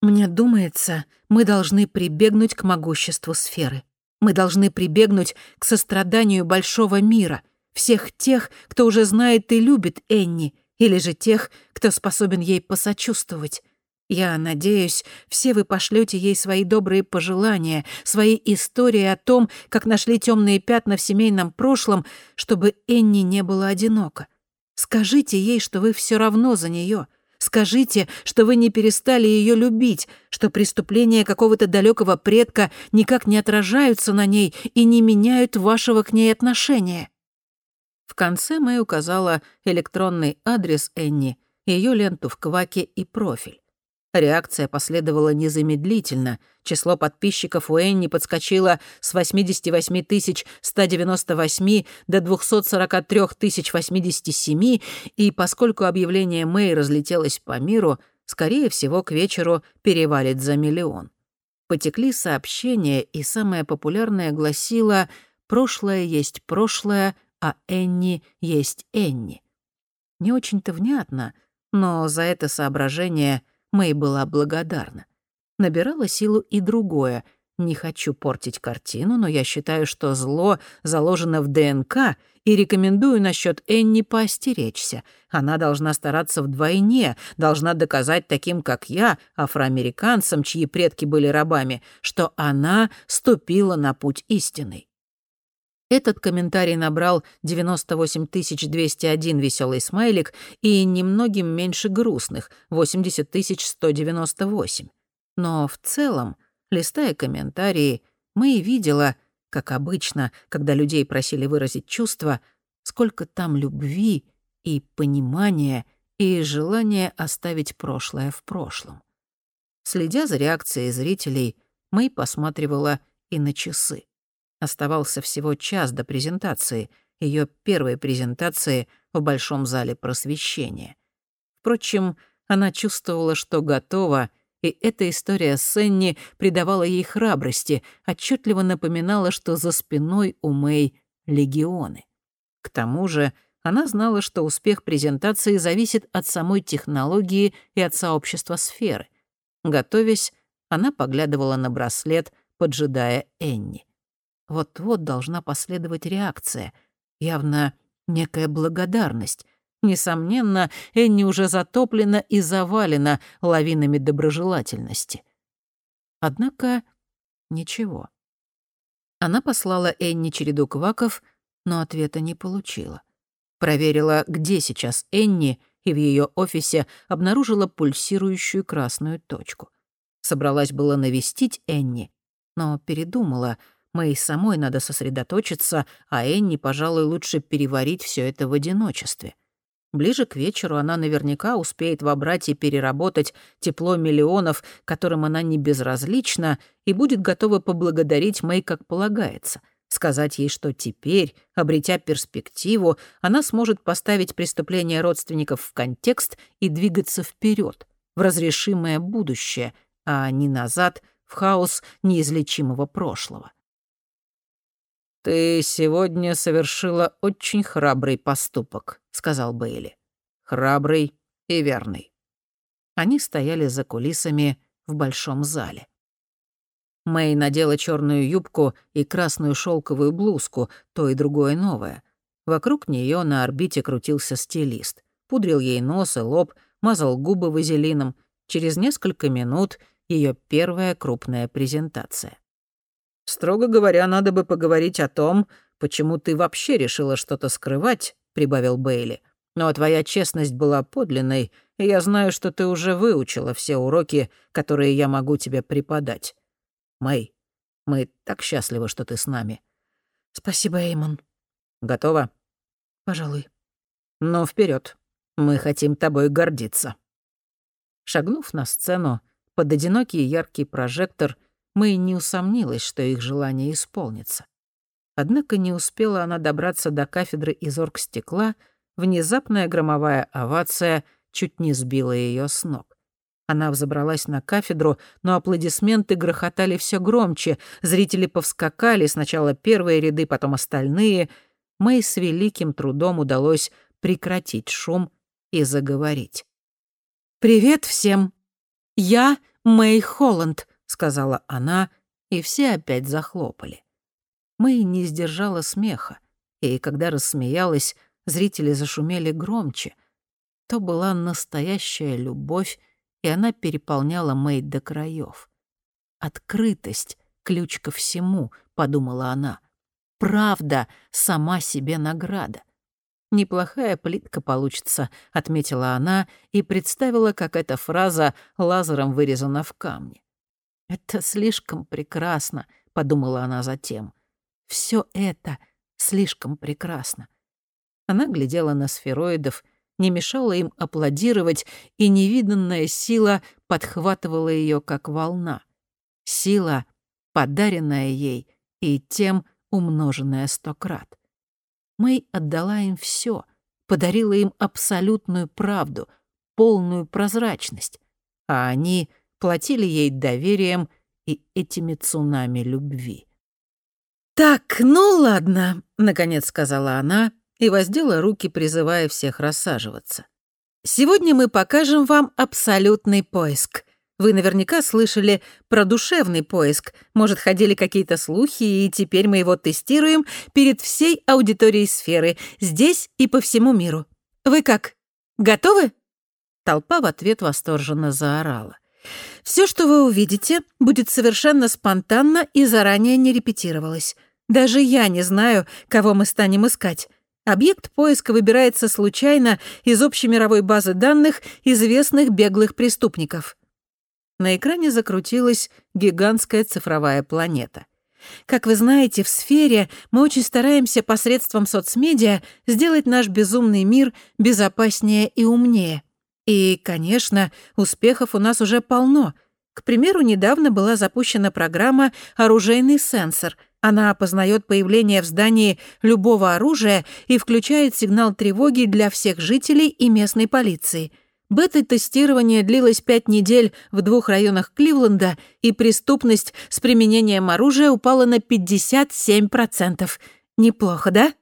мне думается, мы должны прибегнуть к могуществу сферы. Мы должны прибегнуть к состраданию большого мира, всех тех, кто уже знает и любит Энни, или же тех, кто способен ей посочувствовать. Я надеюсь, все вы пошлете ей свои добрые пожелания, свои истории о том, как нашли темные пятна в семейном прошлом, чтобы Энни не было одиноко. Скажите ей, что вы все равно за нее. Скажите, что вы не перестали ее любить, что преступления какого-то далекого предка никак не отражаются на ней и не меняют вашего к ней отношения. В конце Мэй указала электронный адрес Энни, ее ленту в Кваке и профиль. Реакция последовала незамедлительно. Число подписчиков у Энни подскочило с 88 198 до 243 087, и поскольку объявление Мэй разлетелось по миру, скорее всего, к вечеру перевалит за миллион. Потекли сообщения, и самое популярное гласило «Прошлое есть прошлое, а Энни есть Энни». Не очень-то внятно, но за это соображение — Мэй была благодарна. Набирала силу и другое. Не хочу портить картину, но я считаю, что зло заложено в ДНК, и рекомендую насчет Энни поостеречься. Она должна стараться вдвойне, должна доказать таким, как я, афроамериканцам, чьи предки были рабами, что она ступила на путь истинный. Этот комментарий набрал 98 201 веселый смайлик и немногим меньше грустных — 80 198. Но в целом Листая комментарии, мы видела, как обычно, когда людей просили выразить чувства, сколько там любви и понимания и желания оставить прошлое в прошлом. Следя за реакцией зрителей, Мэй посматривала и на часы. Оставался всего час до презентации, ее первой презентации в Большом зале просвещения. Впрочем, она чувствовала, что готова — и эта история с Энни придавала ей храбрости, отчетливо напоминала, что за спиной у Мэй легионы. К тому же она знала, что успех презентации зависит от самой технологии и от сообщества сферы. Готовясь, она поглядывала на браслет, поджидая Энни. Вот-вот должна последовать реакция, явно некая благодарность, Несомненно, Энни уже затоплена и завалена лавинами доброжелательности. Однако ничего. Она послала Энни череду кваков, но ответа не получила. Проверила, где сейчас Энни, и в ее офисе обнаружила пульсирующую красную точку. Собралась было навестить Энни, но передумала. Мэй самой надо сосредоточиться, а Энни, пожалуй, лучше переварить все это в одиночестве — Ближе к вечеру она наверняка успеет вобрать и переработать тепло миллионов, которым она не безразлична, и будет готова поблагодарить Мэй как полагается. Сказать ей, что теперь, обретя перспективу, она сможет поставить преступление родственников в контекст и двигаться вперед, в разрешимое будущее, а не назад, в хаос неизлечимого прошлого. «Ты сегодня совершила очень храбрый поступок», — сказал Бейли. «Храбрый и верный». Они стояли за кулисами в большом зале. Мэй надела черную юбку и красную шелковую блузку, то и другое новое. Вокруг нее на орбите крутился стилист. Пудрил ей нос и лоб, мазал губы вазелином. Через несколько минут ее первая крупная презентация. «Строго говоря, надо бы поговорить о том, почему ты вообще решила что-то скрывать», — прибавил Бейли. «Но твоя честность была подлинной, и я знаю, что ты уже выучила все уроки, которые я могу тебе преподать. Мэй, мы так счастливы, что ты с нами». «Спасибо, Эймон». «Готова?» «Пожалуй». «Ну, вперед. Мы хотим тобой гордиться». Шагнув на сцену, под одинокий яркий прожектор — Мэй не усомнилась, что их желание исполнится. Однако не успела она добраться до кафедры из оргстекла, внезапная громовая овация чуть не сбила ее с ног. Она взобралась на кафедру, но аплодисменты грохотали все громче, зрители повскакали, сначала первые ряды, потом остальные. Мэй с великим трудом удалось прекратить шум и заговорить. «Привет всем! Я Мэй Холланд», — сказала она, и все опять захлопали. Мэй не сдержала смеха, и когда рассмеялась, зрители зашумели громче. То была настоящая любовь, и она переполняла Мэй до краев. «Открытость — ключ ко всему», — подумала она. «Правда — сама себе награда». «Неплохая плитка получится», — отметила она и представила, как эта фраза лазером вырезана в камне. «Это слишком прекрасно», — подумала она затем. Все это слишком прекрасно». Она глядела на сфероидов, не мешала им аплодировать, и невиданная сила подхватывала ее как волна. Сила, подаренная ей, и тем умноженная сто крат. Мэй отдала им все, подарила им абсолютную правду, полную прозрачность, а они — платили ей доверием и этими цунами любви. «Так, ну ладно», — наконец сказала она и воздела руки, призывая всех рассаживаться. «Сегодня мы покажем вам абсолютный поиск. Вы наверняка слышали про душевный поиск. Может, ходили какие-то слухи, и теперь мы его тестируем перед всей аудиторией сферы, здесь и по всему миру. Вы как, готовы?» Толпа в ответ восторженно заорала. Все, что вы увидите, будет совершенно спонтанно и заранее не репетировалось. Даже я не знаю, кого мы станем искать. Объект поиска выбирается случайно из общемировой базы данных известных беглых преступников. На экране закрутилась гигантская цифровая планета. Как вы знаете, в сфере мы очень стараемся посредством соцмедиа сделать наш безумный мир безопаснее и умнее. И, конечно, успехов у нас уже полно. К примеру, недавно была запущена программа «Оружейный сенсор», она опознает появление в здании любого оружия и включает сигнал тревоги для всех жителей и местной полиции. Бета-тестирование длилось пять недель в двух районах Кливленда, и преступность с применением оружия упала на 57%. Неплохо, да?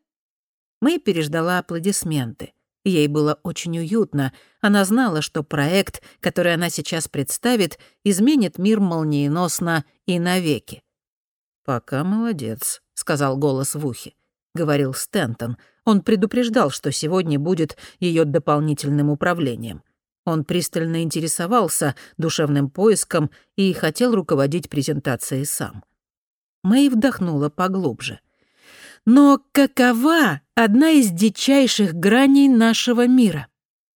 Мэй переждала аплодисменты. Ей было очень уютно. Она знала, что проект, который она сейчас представит, изменит мир молниеносно и навеки. «Пока молодец», — сказал голос в ухе. Говорил Стентон. Он предупреждал, что сегодня будет ее дополнительным управлением. Он пристально интересовался душевным поиском и хотел руководить презентацией сам. Мэй вдохнула поглубже. Но какова одна из дичайших граней нашего мира?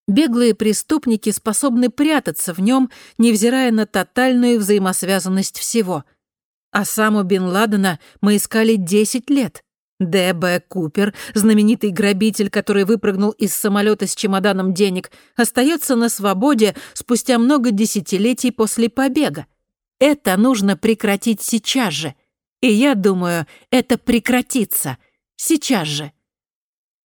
Беглые преступники способны прятаться в нем, невзирая на тотальную взаимосвязанность всего — а саму Бен Ладена мы искали 10 лет. Д.Б. Купер, знаменитый грабитель, который выпрыгнул из самолета с чемоданом денег, остается на свободе спустя много десятилетий после побега. Это нужно прекратить сейчас же. И я думаю, это прекратится. Сейчас же.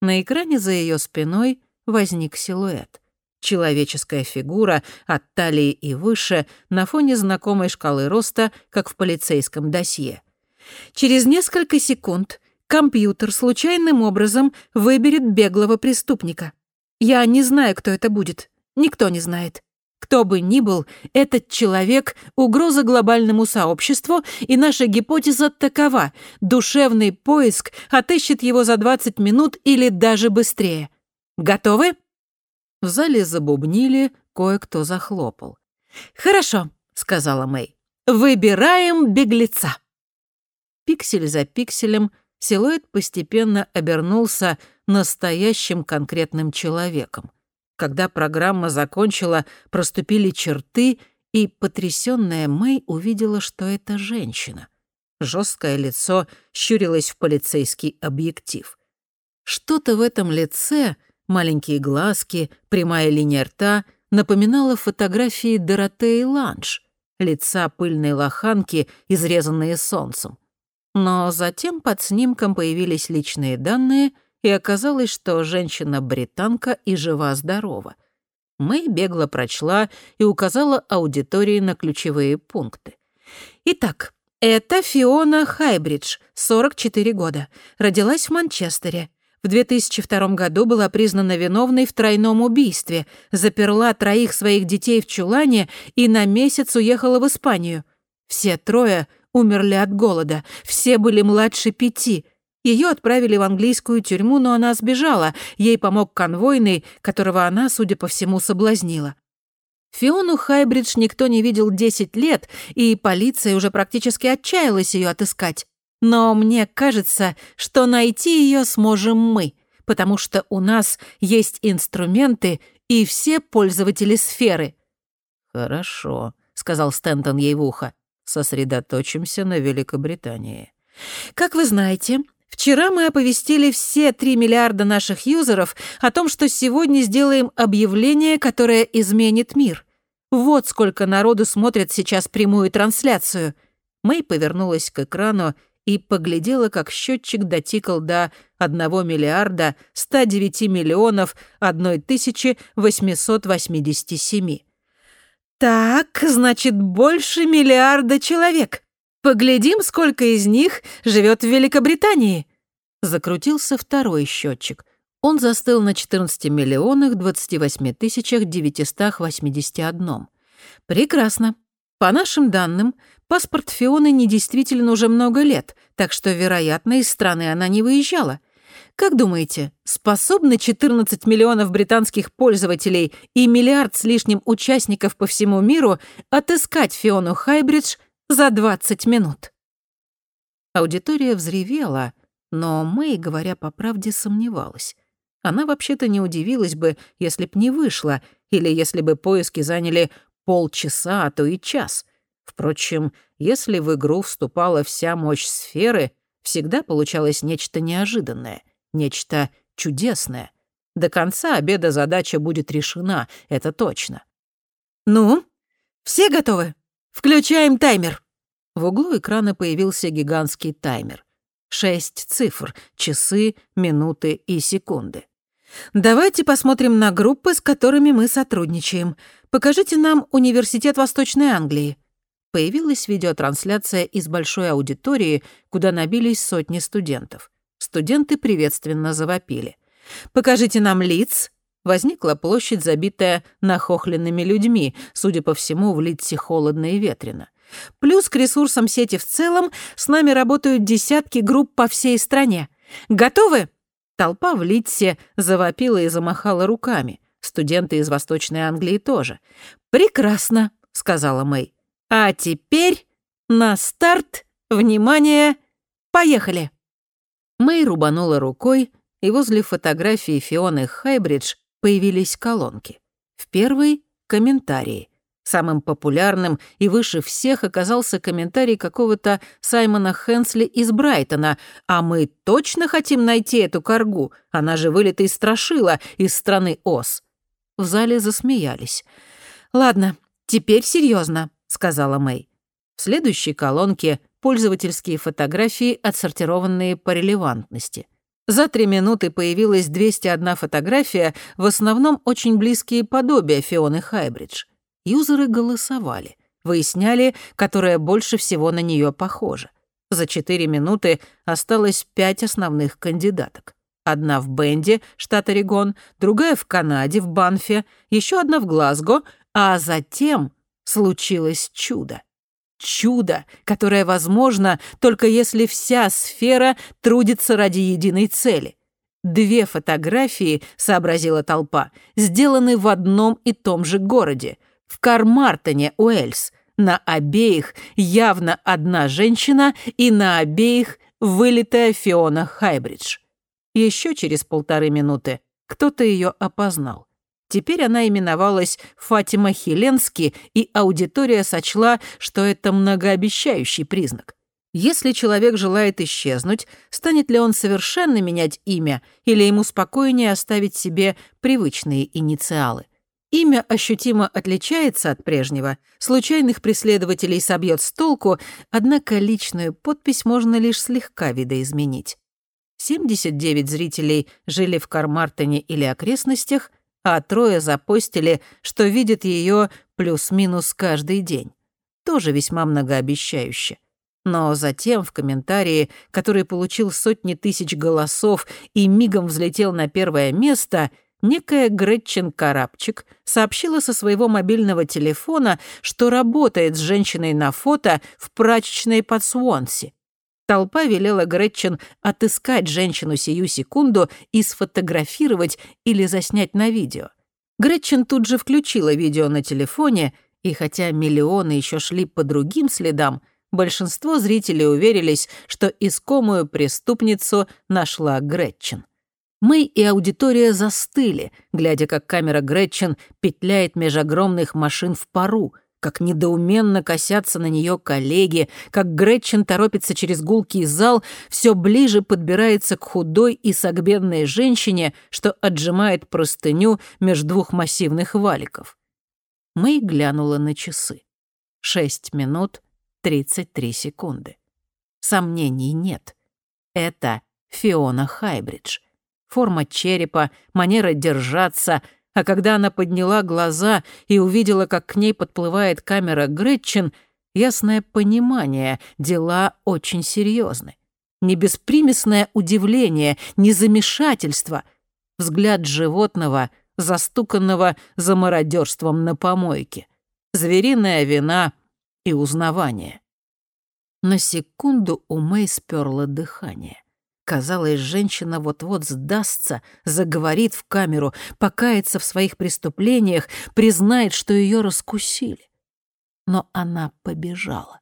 На экране за ее спиной возник силуэт человеческая фигура от талии и выше на фоне знакомой шкалы роста, как в полицейском досье. Через несколько секунд компьютер случайным образом выберет беглого преступника. Я не знаю, кто это будет. Никто не знает. Кто бы ни был, этот человек — угроза глобальному сообществу, и наша гипотеза такова — душевный поиск отыщет его за 20 минут или даже быстрее. Готовы? В зале забубнили, кое-кто захлопал. «Хорошо», — сказала Мэй. «Выбираем беглеца». Пиксель за пикселем силуэт постепенно обернулся настоящим конкретным человеком. Когда программа закончила, проступили черты, и потрясённая Мэй увидела, что это женщина. Жесткое лицо щурилось в полицейский объектив. Что-то в этом лице маленькие глазки, прямая линия рта напоминала фотографии Доротеи Ланж, лица пыльной лоханки, изрезанные солнцем. Но затем под снимком появились личные данные, и оказалось, что женщина-британка и жива-здорова. Мэй бегло прочла и указала аудитории на ключевые пункты. Итак, это Фиона Хайбридж, 44 года. Родилась в Манчестере в 2002 году была признана виновной в тройном убийстве, заперла троих своих детей в чулане и на месяц уехала в Испанию. Все трое умерли от голода, все были младше пяти. Ее отправили в английскую тюрьму, но она сбежала. Ей помог конвойный, которого она, судя по всему, соблазнила. Фиону Хайбридж никто не видел 10 лет, и полиция уже практически отчаялась ее отыскать. Но мне кажется, что найти ее сможем мы, потому что у нас есть инструменты и все пользователи сферы». «Хорошо», — сказал Стентон ей в ухо. «Сосредоточимся на Великобритании». «Как вы знаете, Вчера мы оповестили все 3 миллиарда наших юзеров о том, что сегодня сделаем объявление, которое изменит мир. Вот сколько народу смотрит сейчас прямую трансляцию. Мэй повернулась к экрану и поглядела, как счетчик дотикал до 1 миллиарда 109 миллионов 1887. «Так, значит, больше миллиарда человек. Поглядим, сколько из них живет в Великобритании». Закрутился второй счетчик. Он застыл на 14 миллионах 28 тысячах 981. «Прекрасно. По нашим данным, паспорт Фионы недействителен уже много лет, так что, вероятно, из страны она не выезжала. Как думаете, способны 14 миллионов британских пользователей и миллиард с лишним участников по всему миру отыскать Фиону Хайбридж за 20 минут? Аудитория взревела, но Мэй, говоря по правде, сомневалась. Она вообще-то не удивилась бы, если б не вышла, или если бы поиски заняли полчаса, а то и час. Впрочем, если в игру вступала вся мощь сферы, всегда получалось нечто неожиданное, нечто чудесное. До конца обеда задача будет решена, это точно. «Ну, все готовы? Включаем таймер!» В углу экрана появился гигантский таймер. Шесть цифр — часы, минуты и секунды. Давайте посмотрим на группы, с которыми мы сотрудничаем. Покажите нам Университет Восточной Англии. Появилась видеотрансляция из большой аудитории, куда набились сотни студентов. Студенты приветственно завопили. «Покажите нам лиц». Возникла площадь, забитая нахохленными людьми, судя по всему, в Литсе холодно и ветрено. Плюс к ресурсам сети в целом с нами работают десятки групп по всей стране. Готовы? Толпа в Литсе завопила и замахала руками. Студенты из Восточной Англии тоже. «Прекрасно», — сказала Мэй. «А теперь на старт, внимание, поехали!» Мэй рубанула рукой, и возле фотографии Фионы Хайбридж появились колонки. В первой — комментарии. Самым популярным и выше всех оказался комментарий какого-то Саймона Хенсли из Брайтона. «А мы точно хотим найти эту коргу? Она же вылитая страшила из страны Оз». В зале засмеялись. «Ладно, теперь серьезно, сказала Мэй. В следующей колонке пользовательские фотографии, отсортированные по релевантности. За три минуты появилась 201 фотография, в основном очень близкие подобия Фионы Хайбридж. Юзеры голосовали, выясняли, которая больше всего на нее похожа. За четыре минуты осталось пять основных кандидаток. Одна в Бенде, штат Орегон, другая в Канаде, в Банфе, еще одна в Глазго, а затем случилось чудо. Чудо, которое возможно только если вся сфера трудится ради единой цели. Две фотографии, сообразила толпа, сделаны в одном и том же городе — в Кармартоне, Уэльс. На обеих явно одна женщина и на обеих вылитая Фиона Хайбридж. Еще через полторы минуты кто-то ее опознал. Теперь она именовалась Фатима Хеленски, и аудитория сочла, что это многообещающий признак. Если человек желает исчезнуть, станет ли он совершенно менять имя, или ему спокойнее оставить себе привычные инициалы? Имя ощутимо отличается от прежнего, случайных преследователей собьет с толку, однако личную подпись можно лишь слегка видоизменить. 79 зрителей жили в Кармартоне или окрестностях, а трое запостили, что видят ее плюс-минус каждый день. Тоже весьма многообещающе. Но затем в комментарии, который получил сотни тысяч голосов и мигом взлетел на первое место — некая Гретчен Карапчик сообщила со своего мобильного телефона, что работает с женщиной на фото в прачечной под Суонси. Толпа велела Гретчен отыскать женщину сию секунду и сфотографировать или заснять на видео. Гретчен тут же включила видео на телефоне, и хотя миллионы еще шли по другим следам, большинство зрителей уверились, что искомую преступницу нашла Гретчен. Мы и аудитория застыли, глядя, как камера Гретчен петляет меж огромных машин в пару, как недоуменно косятся на нее коллеги, как Гретчен торопится через гулкий зал, все ближе подбирается к худой и согбенной женщине, что отжимает простыню меж двух массивных валиков. Мэй глянула на часы. Шесть минут тридцать три секунды. Сомнений нет. Это Фиона Хайбридж — форма черепа, манера держаться, а когда она подняла глаза и увидела, как к ней подплывает камера Гретчен, ясное понимание, дела очень серьезны. Не беспримесное удивление, не замешательство. Взгляд животного, застуканного за мародерством на помойке. Звериная вина и узнавания. На секунду у Мэй сперло дыхание. Казалось, женщина вот-вот сдастся, заговорит в камеру, покается в своих преступлениях, признает, что ее раскусили. Но она побежала.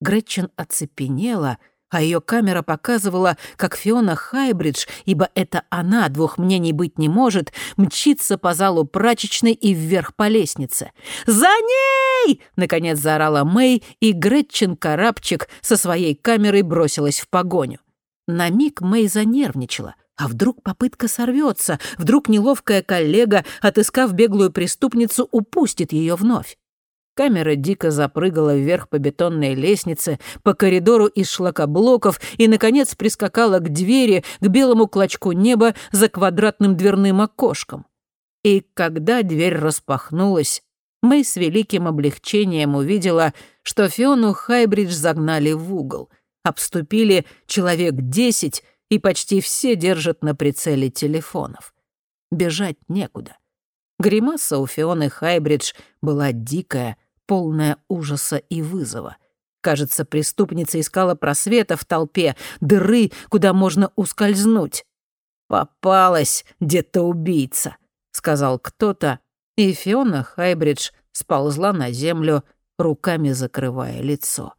Гретчен оцепенела — а ее камера показывала, как Фиона Хайбридж, ибо это она, двух мнений быть не может, мчится по залу прачечной и вверх по лестнице. «За ней!» — наконец заорала Мэй, и Гретчен Карабчик со своей камерой бросилась в погоню. На миг Мэй занервничала. А вдруг попытка сорвется? Вдруг неловкая коллега, отыскав беглую преступницу, упустит ее вновь? Камера дико запрыгала вверх по бетонной лестнице, по коридору из шлакоблоков и, наконец, прискакала к двери, к белому клочку неба за квадратным дверным окошком. И когда дверь распахнулась, Мэй с великим облегчением увидела, что Фиону Хайбридж загнали в угол, обступили человек десять, и почти все держат на прицеле телефонов. Бежать некуда. Гримаса у Фионы Хайбридж была дикая, полная ужаса и вызова. Кажется, преступница искала просвета в толпе, дыры, куда можно ускользнуть. «Попалась, где-то убийца», — сказал кто-то, и Фиона Хайбридж сползла на землю, руками закрывая лицо.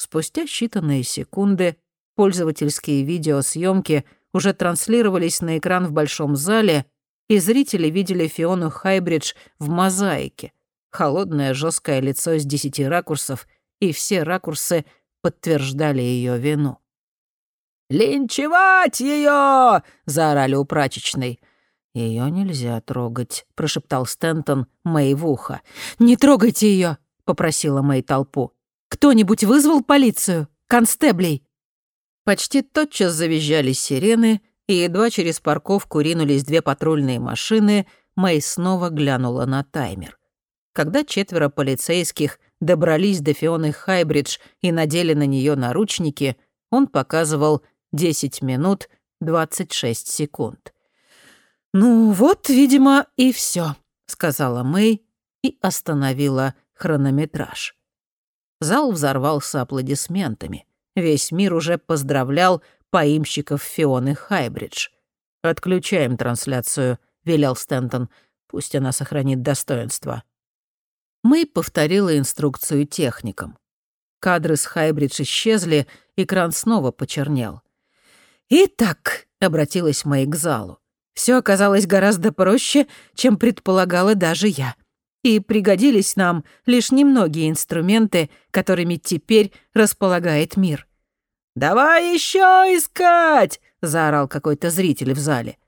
Спустя считанные секунды пользовательские видеосъемки уже транслировались на экран в большом зале, и зрители видели Фиону Хайбридж в мозаике — холодное жесткое лицо с десяти ракурсов, и все ракурсы подтверждали ее вину. «Линчевать ее!» — заорали у прачечной. Ее нельзя трогать», — прошептал Стентон Мэй в ухо. «Не трогайте ее, попросила Мэй толпу. «Кто-нибудь вызвал полицию? Констеблей?» Почти тотчас завизжали сирены, и едва через парковку ринулись две патрульные машины, Мэй снова глянула на таймер. Когда четверо полицейских добрались до Фионы Хайбридж и надели на нее наручники, он показывал 10 минут 26 секунд. «Ну вот, видимо, и все, сказала Мэй и остановила хронометраж. Зал взорвался аплодисментами. Весь мир уже поздравлял поимщиков Фионы Хайбридж. «Отключаем трансляцию», — велел Стентон. «Пусть она сохранит достоинство». Мэй повторила инструкцию техникам. Кадры с Хайбридж исчезли, экран снова почернел. «Итак», — обратилась Мэй к залу, все оказалось гораздо проще, чем предполагала даже я. И пригодились нам лишь немногие инструменты, которыми теперь располагает мир. «Давай еще искать!» — заорал какой-то зритель в зале.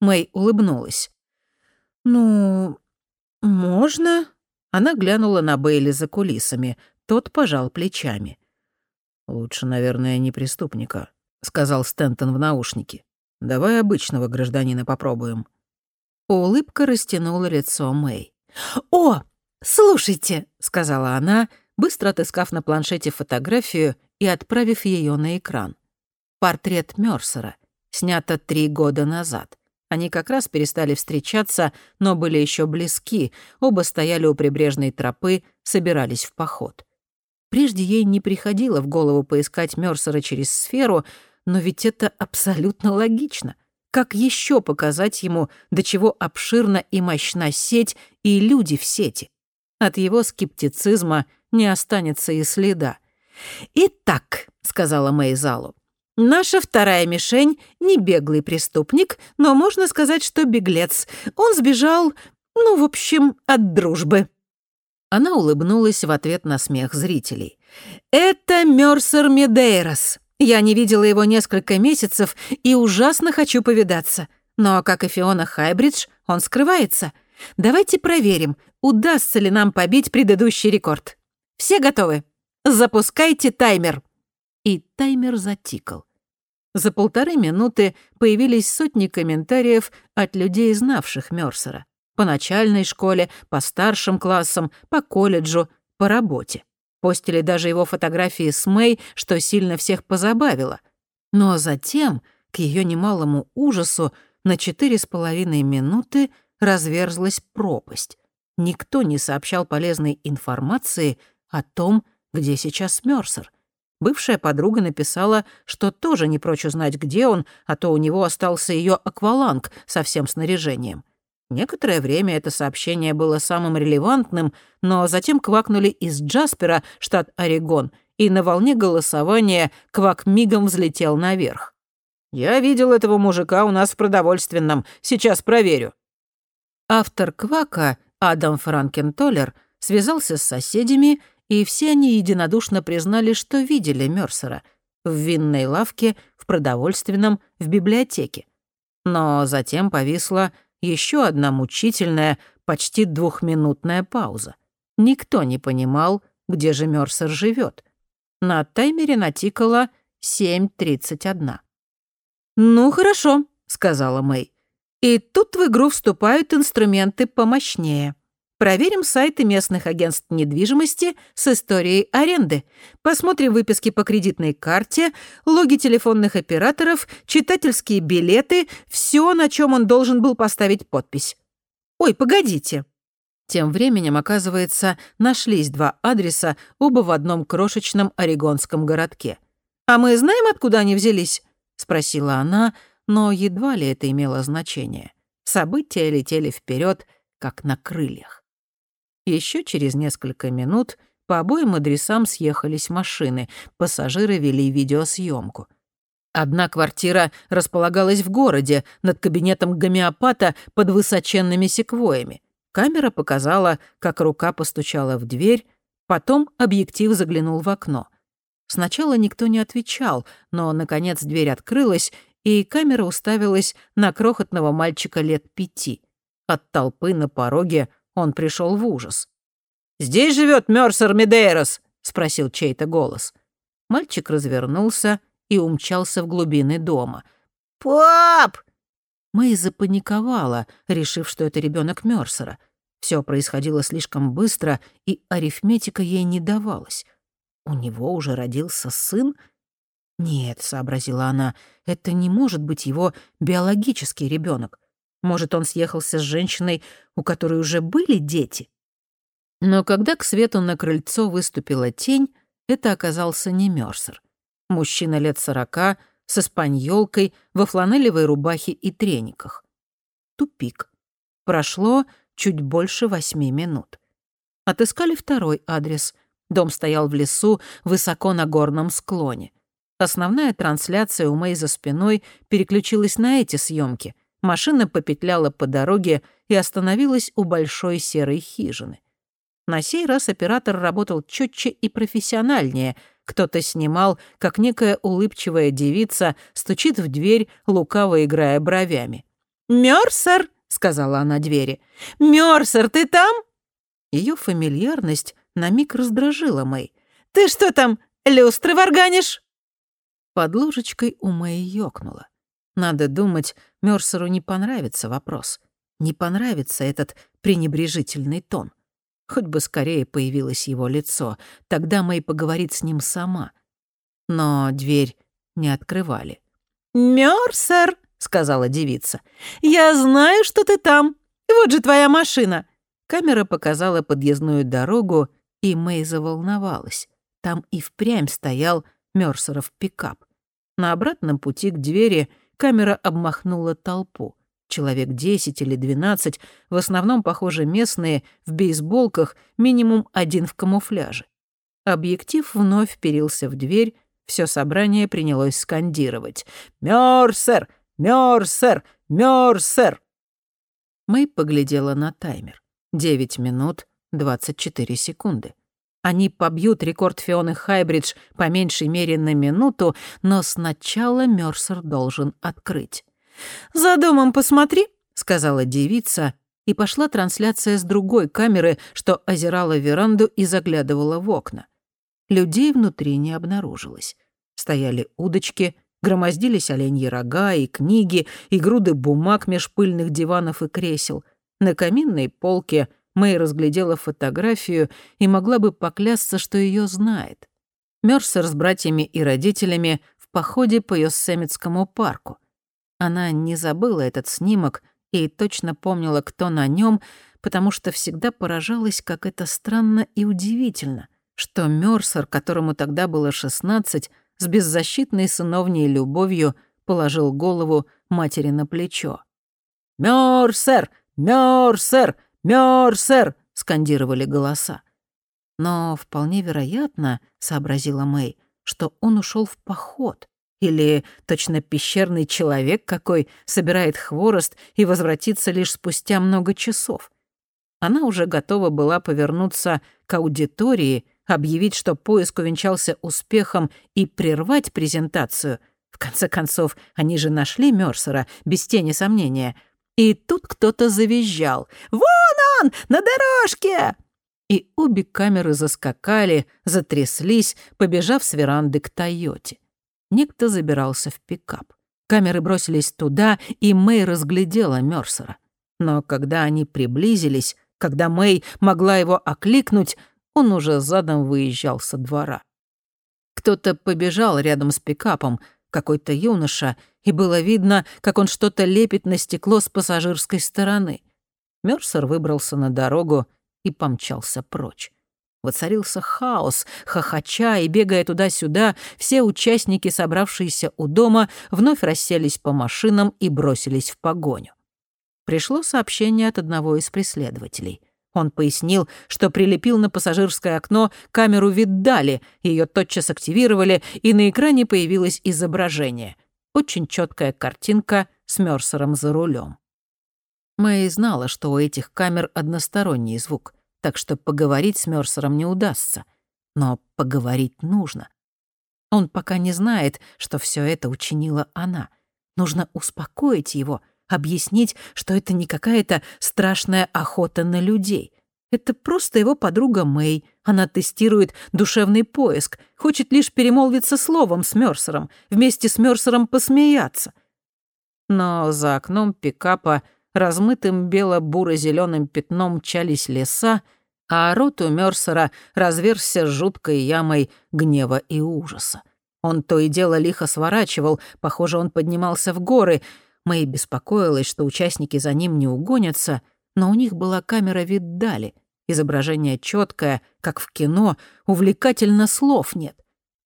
Мэй улыбнулась. «Ну, можно?» Она глянула на Бейли за кулисами. Тот пожал плечами. «Лучше, наверное, не преступника», — сказал Стентон в наушнике. «Давай обычного гражданина попробуем». Улыбка растянула лицо Мэй. «О, слушайте», — сказала она, быстро отыскав на планшете фотографию и отправив ее на экран. Портрет Мёрсера, снято три года назад. Они как раз перестали встречаться, но были еще близки, оба стояли у прибрежной тропы, собирались в поход. Прежде ей не приходило в голову поискать Мёрсера через сферу, но ведь это абсолютно логично. Как еще показать ему, до чего обширна и мощна сеть и люди в сети? От его скептицизма не останется и следа. «Итак», — сказала Мэй залу, Наша вторая мишень — не беглый преступник, но можно сказать, что беглец. Он сбежал, ну, в общем, от дружбы». Она улыбнулась в ответ на смех зрителей. «Это Мёрсер Медейрос. Я не видела его несколько месяцев и ужасно хочу повидаться. Но, как и Фиона Хайбридж, он скрывается. Давайте проверим, удастся ли нам побить предыдущий рекорд. Все готовы? Запускайте таймер». И таймер затикал. За полторы минуты появились сотни комментариев от людей, знавших Мёрсера. По начальной школе, по старшим классам, по колледжу, по работе. Постили даже его фотографии с Мэй, что сильно всех позабавило. Но затем, к ее немалому ужасу, на четыре с половиной минуты разверзлась пропасть. Никто не сообщал полезной информации, о том, где сейчас Мёрсер. Бывшая подруга написала, что тоже не прочь узнать, где он, а то у него остался ее акваланг со всем снаряжением. Некоторое время это сообщение было самым релевантным, но затем квакнули из Джаспера, штат Орегон, и на волне голосования квак мигом взлетел наверх. «Я видел этого мужика у нас в продовольственном. Сейчас проверю». Автор квака, Адам Франкентоллер, связался с соседями, и все они единодушно признали, что видели Мёрсера в винной лавке, в продовольственном, в библиотеке. Но затем повисла еще одна мучительная, почти двухминутная пауза. Никто не понимал, где же Мёрсер живет. На таймере натикало 7.31. «Ну, хорошо», — сказала Мэй. «И тут в игру вступают инструменты помощнее. Проверим сайты местных агентств недвижимости с историей аренды. Посмотрим выписки по кредитной карте, логи телефонных операторов, читательские билеты, все, на чем он должен был поставить подпись. Ой, погодите. Тем временем, оказывается, нашлись два адреса, оба в одном крошечном орегонском городке. «А мы знаем, откуда они взялись?» — спросила она, но едва ли это имело значение. События летели вперед, как на крыльях. Еще через несколько минут по обоим адресам съехались машины, пассажиры вели видеосъемку. Одна квартира располагалась в городе, над кабинетом гомеопата под высоченными секвоями. Камера показала, как рука постучала в дверь, потом объектив заглянул в окно. Сначала никто не отвечал, но, наконец, дверь открылась, и камера уставилась на крохотного мальчика лет пяти. От толпы на пороге он пришел в ужас. «Здесь живет Мёрсер Медейрос?» — спросил чей-то голос. Мальчик развернулся и умчался в глубины дома. «Пап!» Мэй запаниковала, решив, что это ребенок Мёрсера. Все происходило слишком быстро, и арифметика ей не давалась. У него уже родился сын? Нет, сообразила она, это не может быть его биологический ребенок. Может, он съехался с женщиной, у которой уже были дети? Но когда к свету на крыльцо выступила тень, это оказался не Мёрсер. Мужчина лет сорока, с испаньолкой, во фланелевой рубахе и трениках. Тупик. Прошло чуть больше восьми минут. Отыскали второй адрес. Дом стоял в лесу, высоко на горном склоне. Основная трансляция у Мэй за спиной переключилась на эти съемки, Машина попетляла по дороге и остановилась у большой серой хижины. На сей раз оператор работал четче и профессиональнее. Кто-то снимал, как некая улыбчивая девица стучит в дверь, лукаво играя бровями. «Мёрсер!» — сказала она двери. «Мёрсер, ты там?» Ее фамильярность на миг раздражила Мэй. «Ты что там, люстры варганишь?» Под ложечкой у Мэй ёкнула. Надо думать, Мёрсеру не понравится вопрос. Не понравится этот пренебрежительный тон. Хоть бы скорее появилось его лицо, тогда Мэй поговорит с ним сама. Но дверь не открывали. «Мёрсер!» — сказала девица. «Я знаю, что ты там. Вот же твоя машина!» Камера показала подъездную дорогу, и Мэй заволновалась. Там и впрямь стоял Мёрсеров пикап. На обратном пути к двери камера обмахнула толпу. Человек 10 или 12, в основном, похоже, местные, в бейсболках, минимум один в камуфляже. Объектив вновь вперился в дверь, все собрание принялось скандировать. «Мёрсер! Мёрсер! Мёрсер!» Мэй поглядела на таймер. 9 минут 24 секунды. Они побьют рекорд Фионы Хайбридж по меньшей мере на минуту, но сначала Мёрсер должен открыть. «За домом посмотри», — сказала девица, и пошла трансляция с другой камеры, что озирала веранду и заглядывала в окна. Людей внутри не обнаружилось. Стояли удочки, громоздились оленьи рога и книги, и груды бумаг меж пыльных диванов и кресел. На каминной полке — Мэй разглядела фотографию и могла бы поклясться, что ее знает. Мёрсер с братьями и родителями в походе по Йосемитскому парку. Она не забыла этот снимок и точно помнила, кто на нем, потому что всегда поражалась, как это странно и удивительно, что Мёрсер, которому тогда было 16, с беззащитной сыновней любовью положил голову матери на плечо. «Мёрсер! Мёрсер! Мёрсер!» — скандировали голоса. Но вполне вероятно, — сообразила Мэй, — что он ушел в поход. Или точно пещерный человек какой собирает хворост и возвратится лишь спустя много часов. Она уже готова была повернуться к аудитории, объявить, что поиск увенчался успехом и прервать презентацию. В конце концов, они же нашли Мёрсера, без тени сомнения. И тут кто-то завизжал. «Вон он, на дорожке!» И обе камеры заскакали, затряслись, побежав с веранды к Тойоте. Некто забирался в пикап. Камеры бросились туда, и Мэй разглядела Мёрсера. Но когда они приблизились, когда Мэй могла его окликнуть, он уже задом выезжал со двора. Кто-то побежал рядом с пикапом, какой-то юноша, и было видно, как он что-то лепит на стекло с пассажирской стороны. Мёрсер выбрался на дорогу и помчался прочь. Воцарился хаос, хохоча и бегая туда-сюда, все участники, собравшиеся у дома, вновь расселись по машинам и бросились в погоню. Пришло сообщение от одного из преследователей. Он пояснил, что прилепил на пассажирское окно камеру виддали, ее тотчас активировали, и на экране появилось изображение. Очень четкая картинка с Мёрсером за рулем. Мэй знала, что у этих камер односторонний звук, так что поговорить с Мёрсером не удастся. Но поговорить нужно. Он пока не знает, что все это учинила она. Нужно успокоить его — объяснить, что это не какая-то страшная охота на людей. Это просто его подруга Мэй. Она тестирует душевный поиск, хочет лишь перемолвиться словом с Мёрсером, вместе с Мёрсером посмеяться. Но за окном пикапа размытым бело-буро зеленым пятном мчались леса, а рот у Мёрсера разверзся жуткой ямой гнева и ужаса. Он то и дело лихо сворачивал, похоже, он поднимался в горы — Мэй беспокоилась, что участники за ним не угонятся, но у них была камера виддали, изображение четкое, как в кино, увлекательно слов нет.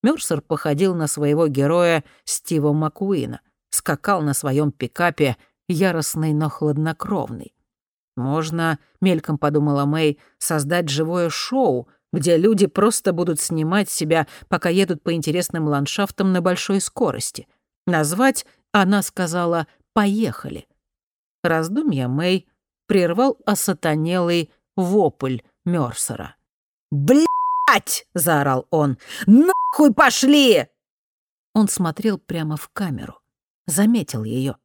Мёрсер походил на своего героя Стива Макуина, скакал на своем пикапе, яростный, но хладнокровный. Можно, мельком подумала Мэй, создать живое шоу, где люди просто будут снимать себя, пока едут по интересным ландшафтам на большой скорости. Назвать, она сказала, Поехали!» Раздумья Мэй прервал осатанелый вопль Мёрсера. «Блядь!» — заорал он. «Нахуй пошли!» Он смотрел прямо в камеру, заметил ее.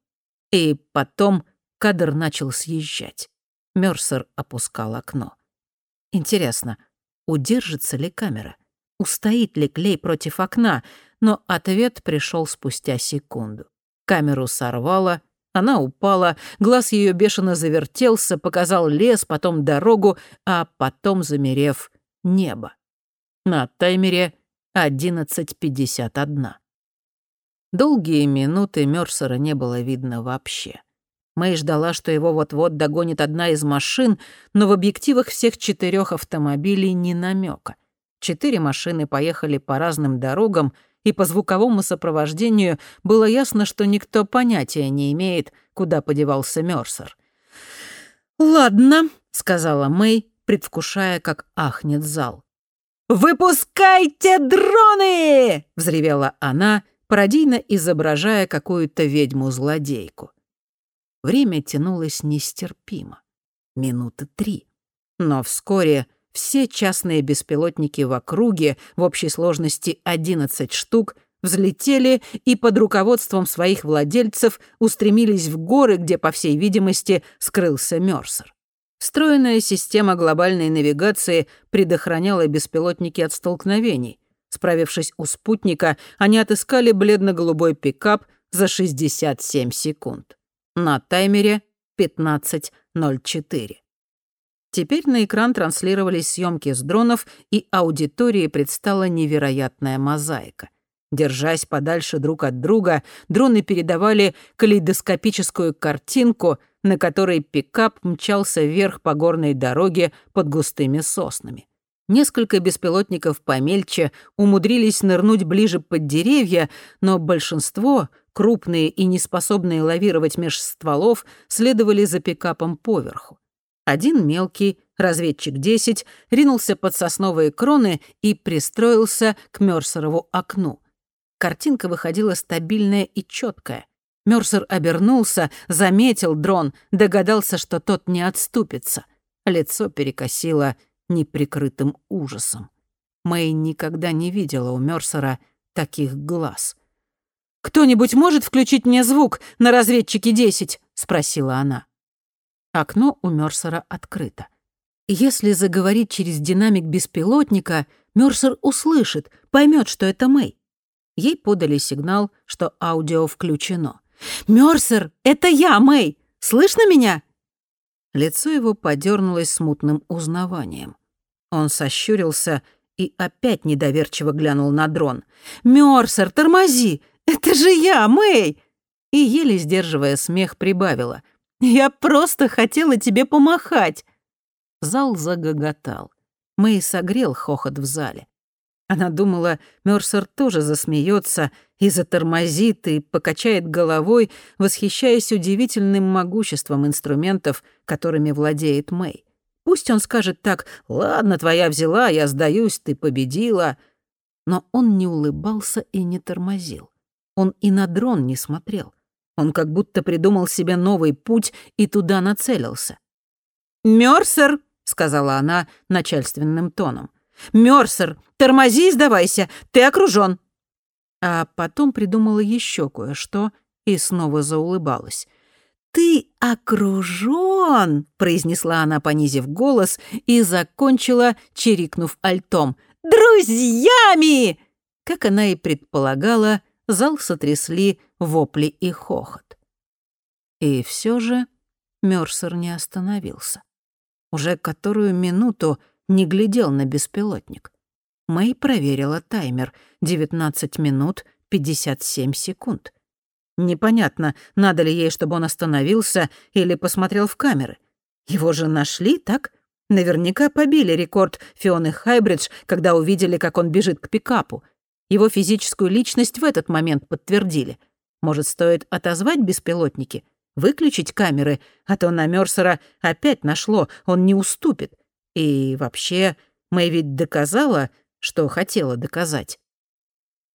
И потом кадр начал съезжать. Мёрсер опускал окно. Интересно, удержится ли камера? Устоит ли клей против окна? Но ответ пришел спустя секунду. Камеру сорвало, она упала, глаз ее бешено завертелся, показал лес, потом дорогу, а потом, замерев, небо. На таймере 11.51. Долгие минуты Мёрсера не было видно вообще. Мэй ждала, что его вот-вот догонит одна из машин, но в объективах всех четырех автомобилей ни намека. Четыре машины поехали по разным дорогам — и по звуковому сопровождению было ясно, что никто понятия не имеет, куда подевался Мёрсер. «Ладно», — сказала Мэй, предвкушая, как ахнет зал. «Выпускайте дроны!» — взревела она, пародийно изображая какую-то ведьму-злодейку. Время тянулось нестерпимо. Минуты три. Но вскоре все частные беспилотники в округе, в общей сложности 11 штук, взлетели и под руководством своих владельцев устремились в горы, где, по всей видимости, скрылся Мёрсер. Встроенная система глобальной навигации предохраняла беспилотники от столкновений. Справившись у спутника, они отыскали бледно-голубой пикап за 67 секунд. На таймере 15.04. Теперь на экран транслировались съемки с дронов, и аудитории предстала невероятная мозаика. Держась подальше друг от друга, дроны передавали калейдоскопическую картинку, на которой пикап мчался вверх по горной дороге под густыми соснами. Несколько беспилотников помельче умудрились нырнуть ближе под деревья, но большинство, крупные и неспособные лавировать меж стволов, следовали за пикапом поверху. Один мелкий, разведчик 10, ринулся под сосновые кроны и пристроился к Мёрсерову окну. Картинка выходила стабильная и четкая. Мёрсер обернулся, заметил дрон, догадался, что тот не отступится. Лицо перекосило неприкрытым ужасом. Мэй никогда не видела у Мёрсера таких глаз. «Кто-нибудь может включить мне звук на разведчике 10?» — спросила она. Окно у Мёрсера открыто. Если заговорить через динамик беспилотника, Мёрсер услышит, поймет, что это Мэй. Ей подали сигнал, что аудио включено. «Мёрсер, это я, Мэй! Слышно меня?» Лицо его подернулось смутным узнаванием. Он сощурился и опять недоверчиво глянул на дрон. «Мёрсер, тормози! Это же я, Мэй!» И, еле сдерживая смех, прибавила. «Я просто хотела тебе помахать!» Зал загоготал. Мэй согрел хохот в зале. Она думала, Мёрсер тоже засмеется и затормозит, и покачает головой, восхищаясь удивительным могуществом инструментов, которыми владеет Мэй. Пусть он скажет так «Ладно, твоя взяла, я сдаюсь, ты победила». Но он не улыбался и не тормозил. Он и на дрон не смотрел. Он как будто придумал себе новый путь и туда нацелился. «Мёрсер!» — сказала она начальственным тоном. «Мёрсер, тормози и сдавайся, ты окружён!» А потом придумала ещё кое-что и снова заулыбалась. «Ты окружён!» — произнесла она, понизив голос, и закончила, чирикнув альтом. «Друзьями!» Как она и предполагала, зал сотрясли вопли и хохот. И все же Мёрсер не остановился. Уже которую минуту не глядел на беспилотник. Мэй проверила таймер — 19 минут 57 секунд. Непонятно, надо ли ей, чтобы он остановился или посмотрел в камеры. Его же нашли, так? Наверняка побили рекорд Фионы Хайбридж, когда увидели, как он бежит к пикапу. Его физическую личность в этот момент подтвердили. Может, стоит отозвать беспилотники, выключить камеры, а то на Мёрсера опять нашло, он не уступит. И вообще, Мэй ведь доказала, что хотела доказать.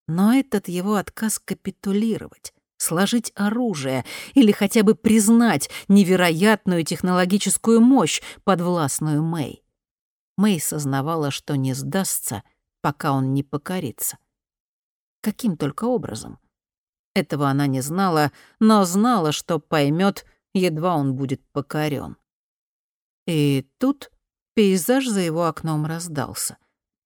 Но этот его отказ капитулировать, сложить оружие или хотя бы признать невероятную технологическую мощь, подвластную Мэй. Мэй сознавала, что не сдастся, пока он не покорится. Каким только образом. Этого она не знала, но знала, что поймет, едва он будет покорен. И тут пейзаж за его окном раздался.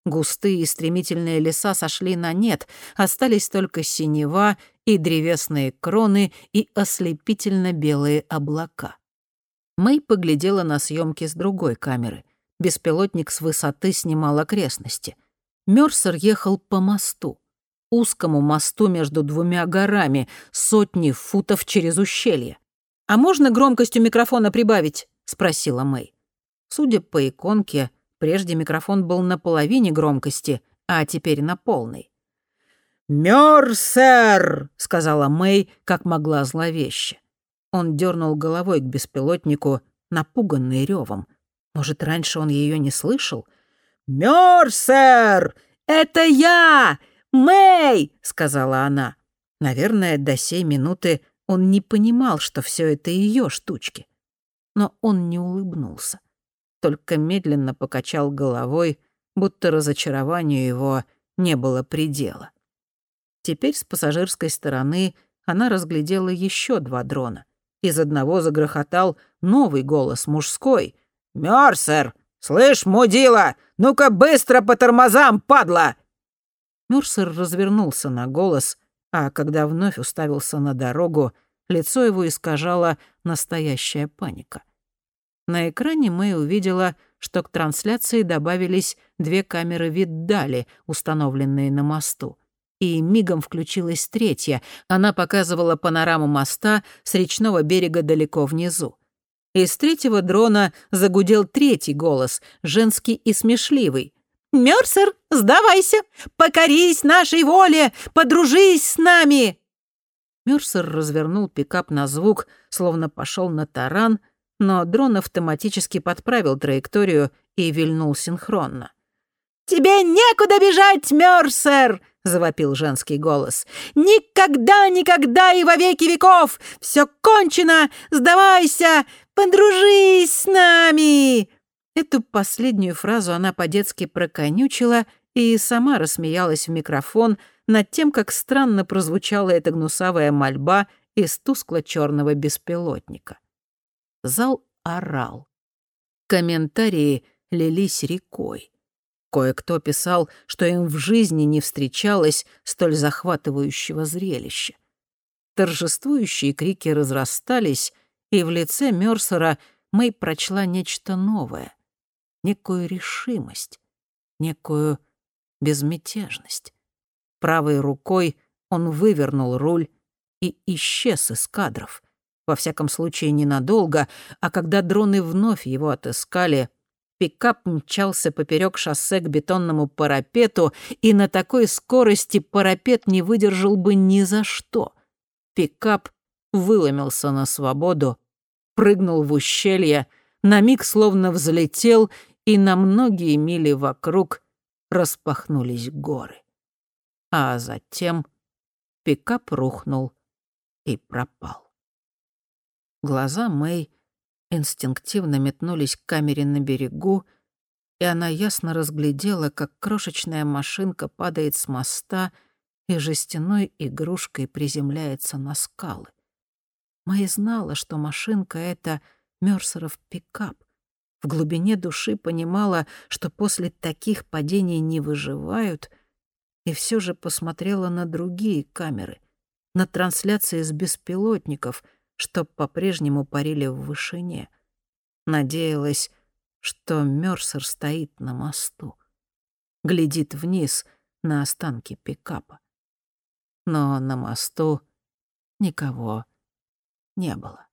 Густые и стремительные леса сошли на нет, остались только синева и древесные кроны и ослепительно белые облака. Мэй поглядела на съемки с другой камеры. Беспилотник с высоты снимал окрестности. Мёрсер ехал по мосту, узкому мосту между двумя горами, сотни футов через ущелье. «А можно громкость у микрофона прибавить?» — спросила Мэй. Судя по иконке, Прежде микрофон был на половине громкости, а теперь на полной. «Мёрсер!» — сказала Мэй, как могла зловеще. Он дернул головой к беспилотнику, напуганный ревом. Может, раньше он ее не слышал? «Мёрсер! Это я! Мэй!» — сказала она. Наверное, до сей минуты он не понимал, что все это ее штучки. Но он не улыбнулся только медленно покачал головой, будто разочарованию его не было предела. Теперь с пассажирской стороны она разглядела еще два дрона. Из одного загрохотал новый голос мужской. «Мёрсер! Слышь, мудила! Ну-ка быстро по тормозам, падла!» Мёрсер развернулся на голос, а когда вновь уставился на дорогу, лицо его искажало настоящая паника. На экране Мэй увидела, что к трансляции добавились две камеры виддали, установленные на мосту. И мигом включилась третья. Она показывала панораму моста с речного берега далеко внизу. Из третьего дрона загудел третий голос, женский и смешливый. Мёрсер, сдавайся! Покорись нашей воле! Подружись с нами!» Мёрсер развернул пикап на звук, словно пошел на таран, но дрон автоматически подправил траекторию и вильнул синхронно. «Тебе некуда бежать, Мёрсер!» — завопил женский голос. «Никогда, никогда и во веки веков! Все кончено! Сдавайся! Подружись с нами!» Эту последнюю фразу она по-детски проконючила и сама рассмеялась в микрофон над тем, как странно прозвучала эта гнусавая мольба из тускло-черного беспилотника. Зал орал. Комментарии лились рекой. Кое-кто писал, что им в жизни не встречалось столь захватывающего зрелища. Торжествующие крики разрастались, и в лице Мёрсера Мэй прочла нечто новое некую решимость, некую безмятежность. Правой рукой он вывернул руль и исчез из кадров. Во всяком случае, ненадолго, а когда дроны вновь его отыскали, пикап мчался поперек шоссе к бетонному парапету, и на такой скорости парапет не выдержал бы ни за что. Пикап выломился на свободу, прыгнул в ущелье, на миг словно взлетел и на многие мили вокруг распахнулись горы. А затем пикап рухнул и пропал. Глаза Мэй инстинктивно метнулись к камере на берегу, и она ясно разглядела, как крошечная машинка падает с моста и жестяной игрушкой приземляется на скалы. Мэй знала, что машинка — это Мёрсеров пикап, в глубине души понимала, что после таких падений не выживают, и все же посмотрела на другие камеры, на трансляции с беспилотников, что по-прежнему парили в вышине. Надеялась, что Мёрсер стоит на мосту, глядит вниз на останки пикапа. Но на мосту никого не было.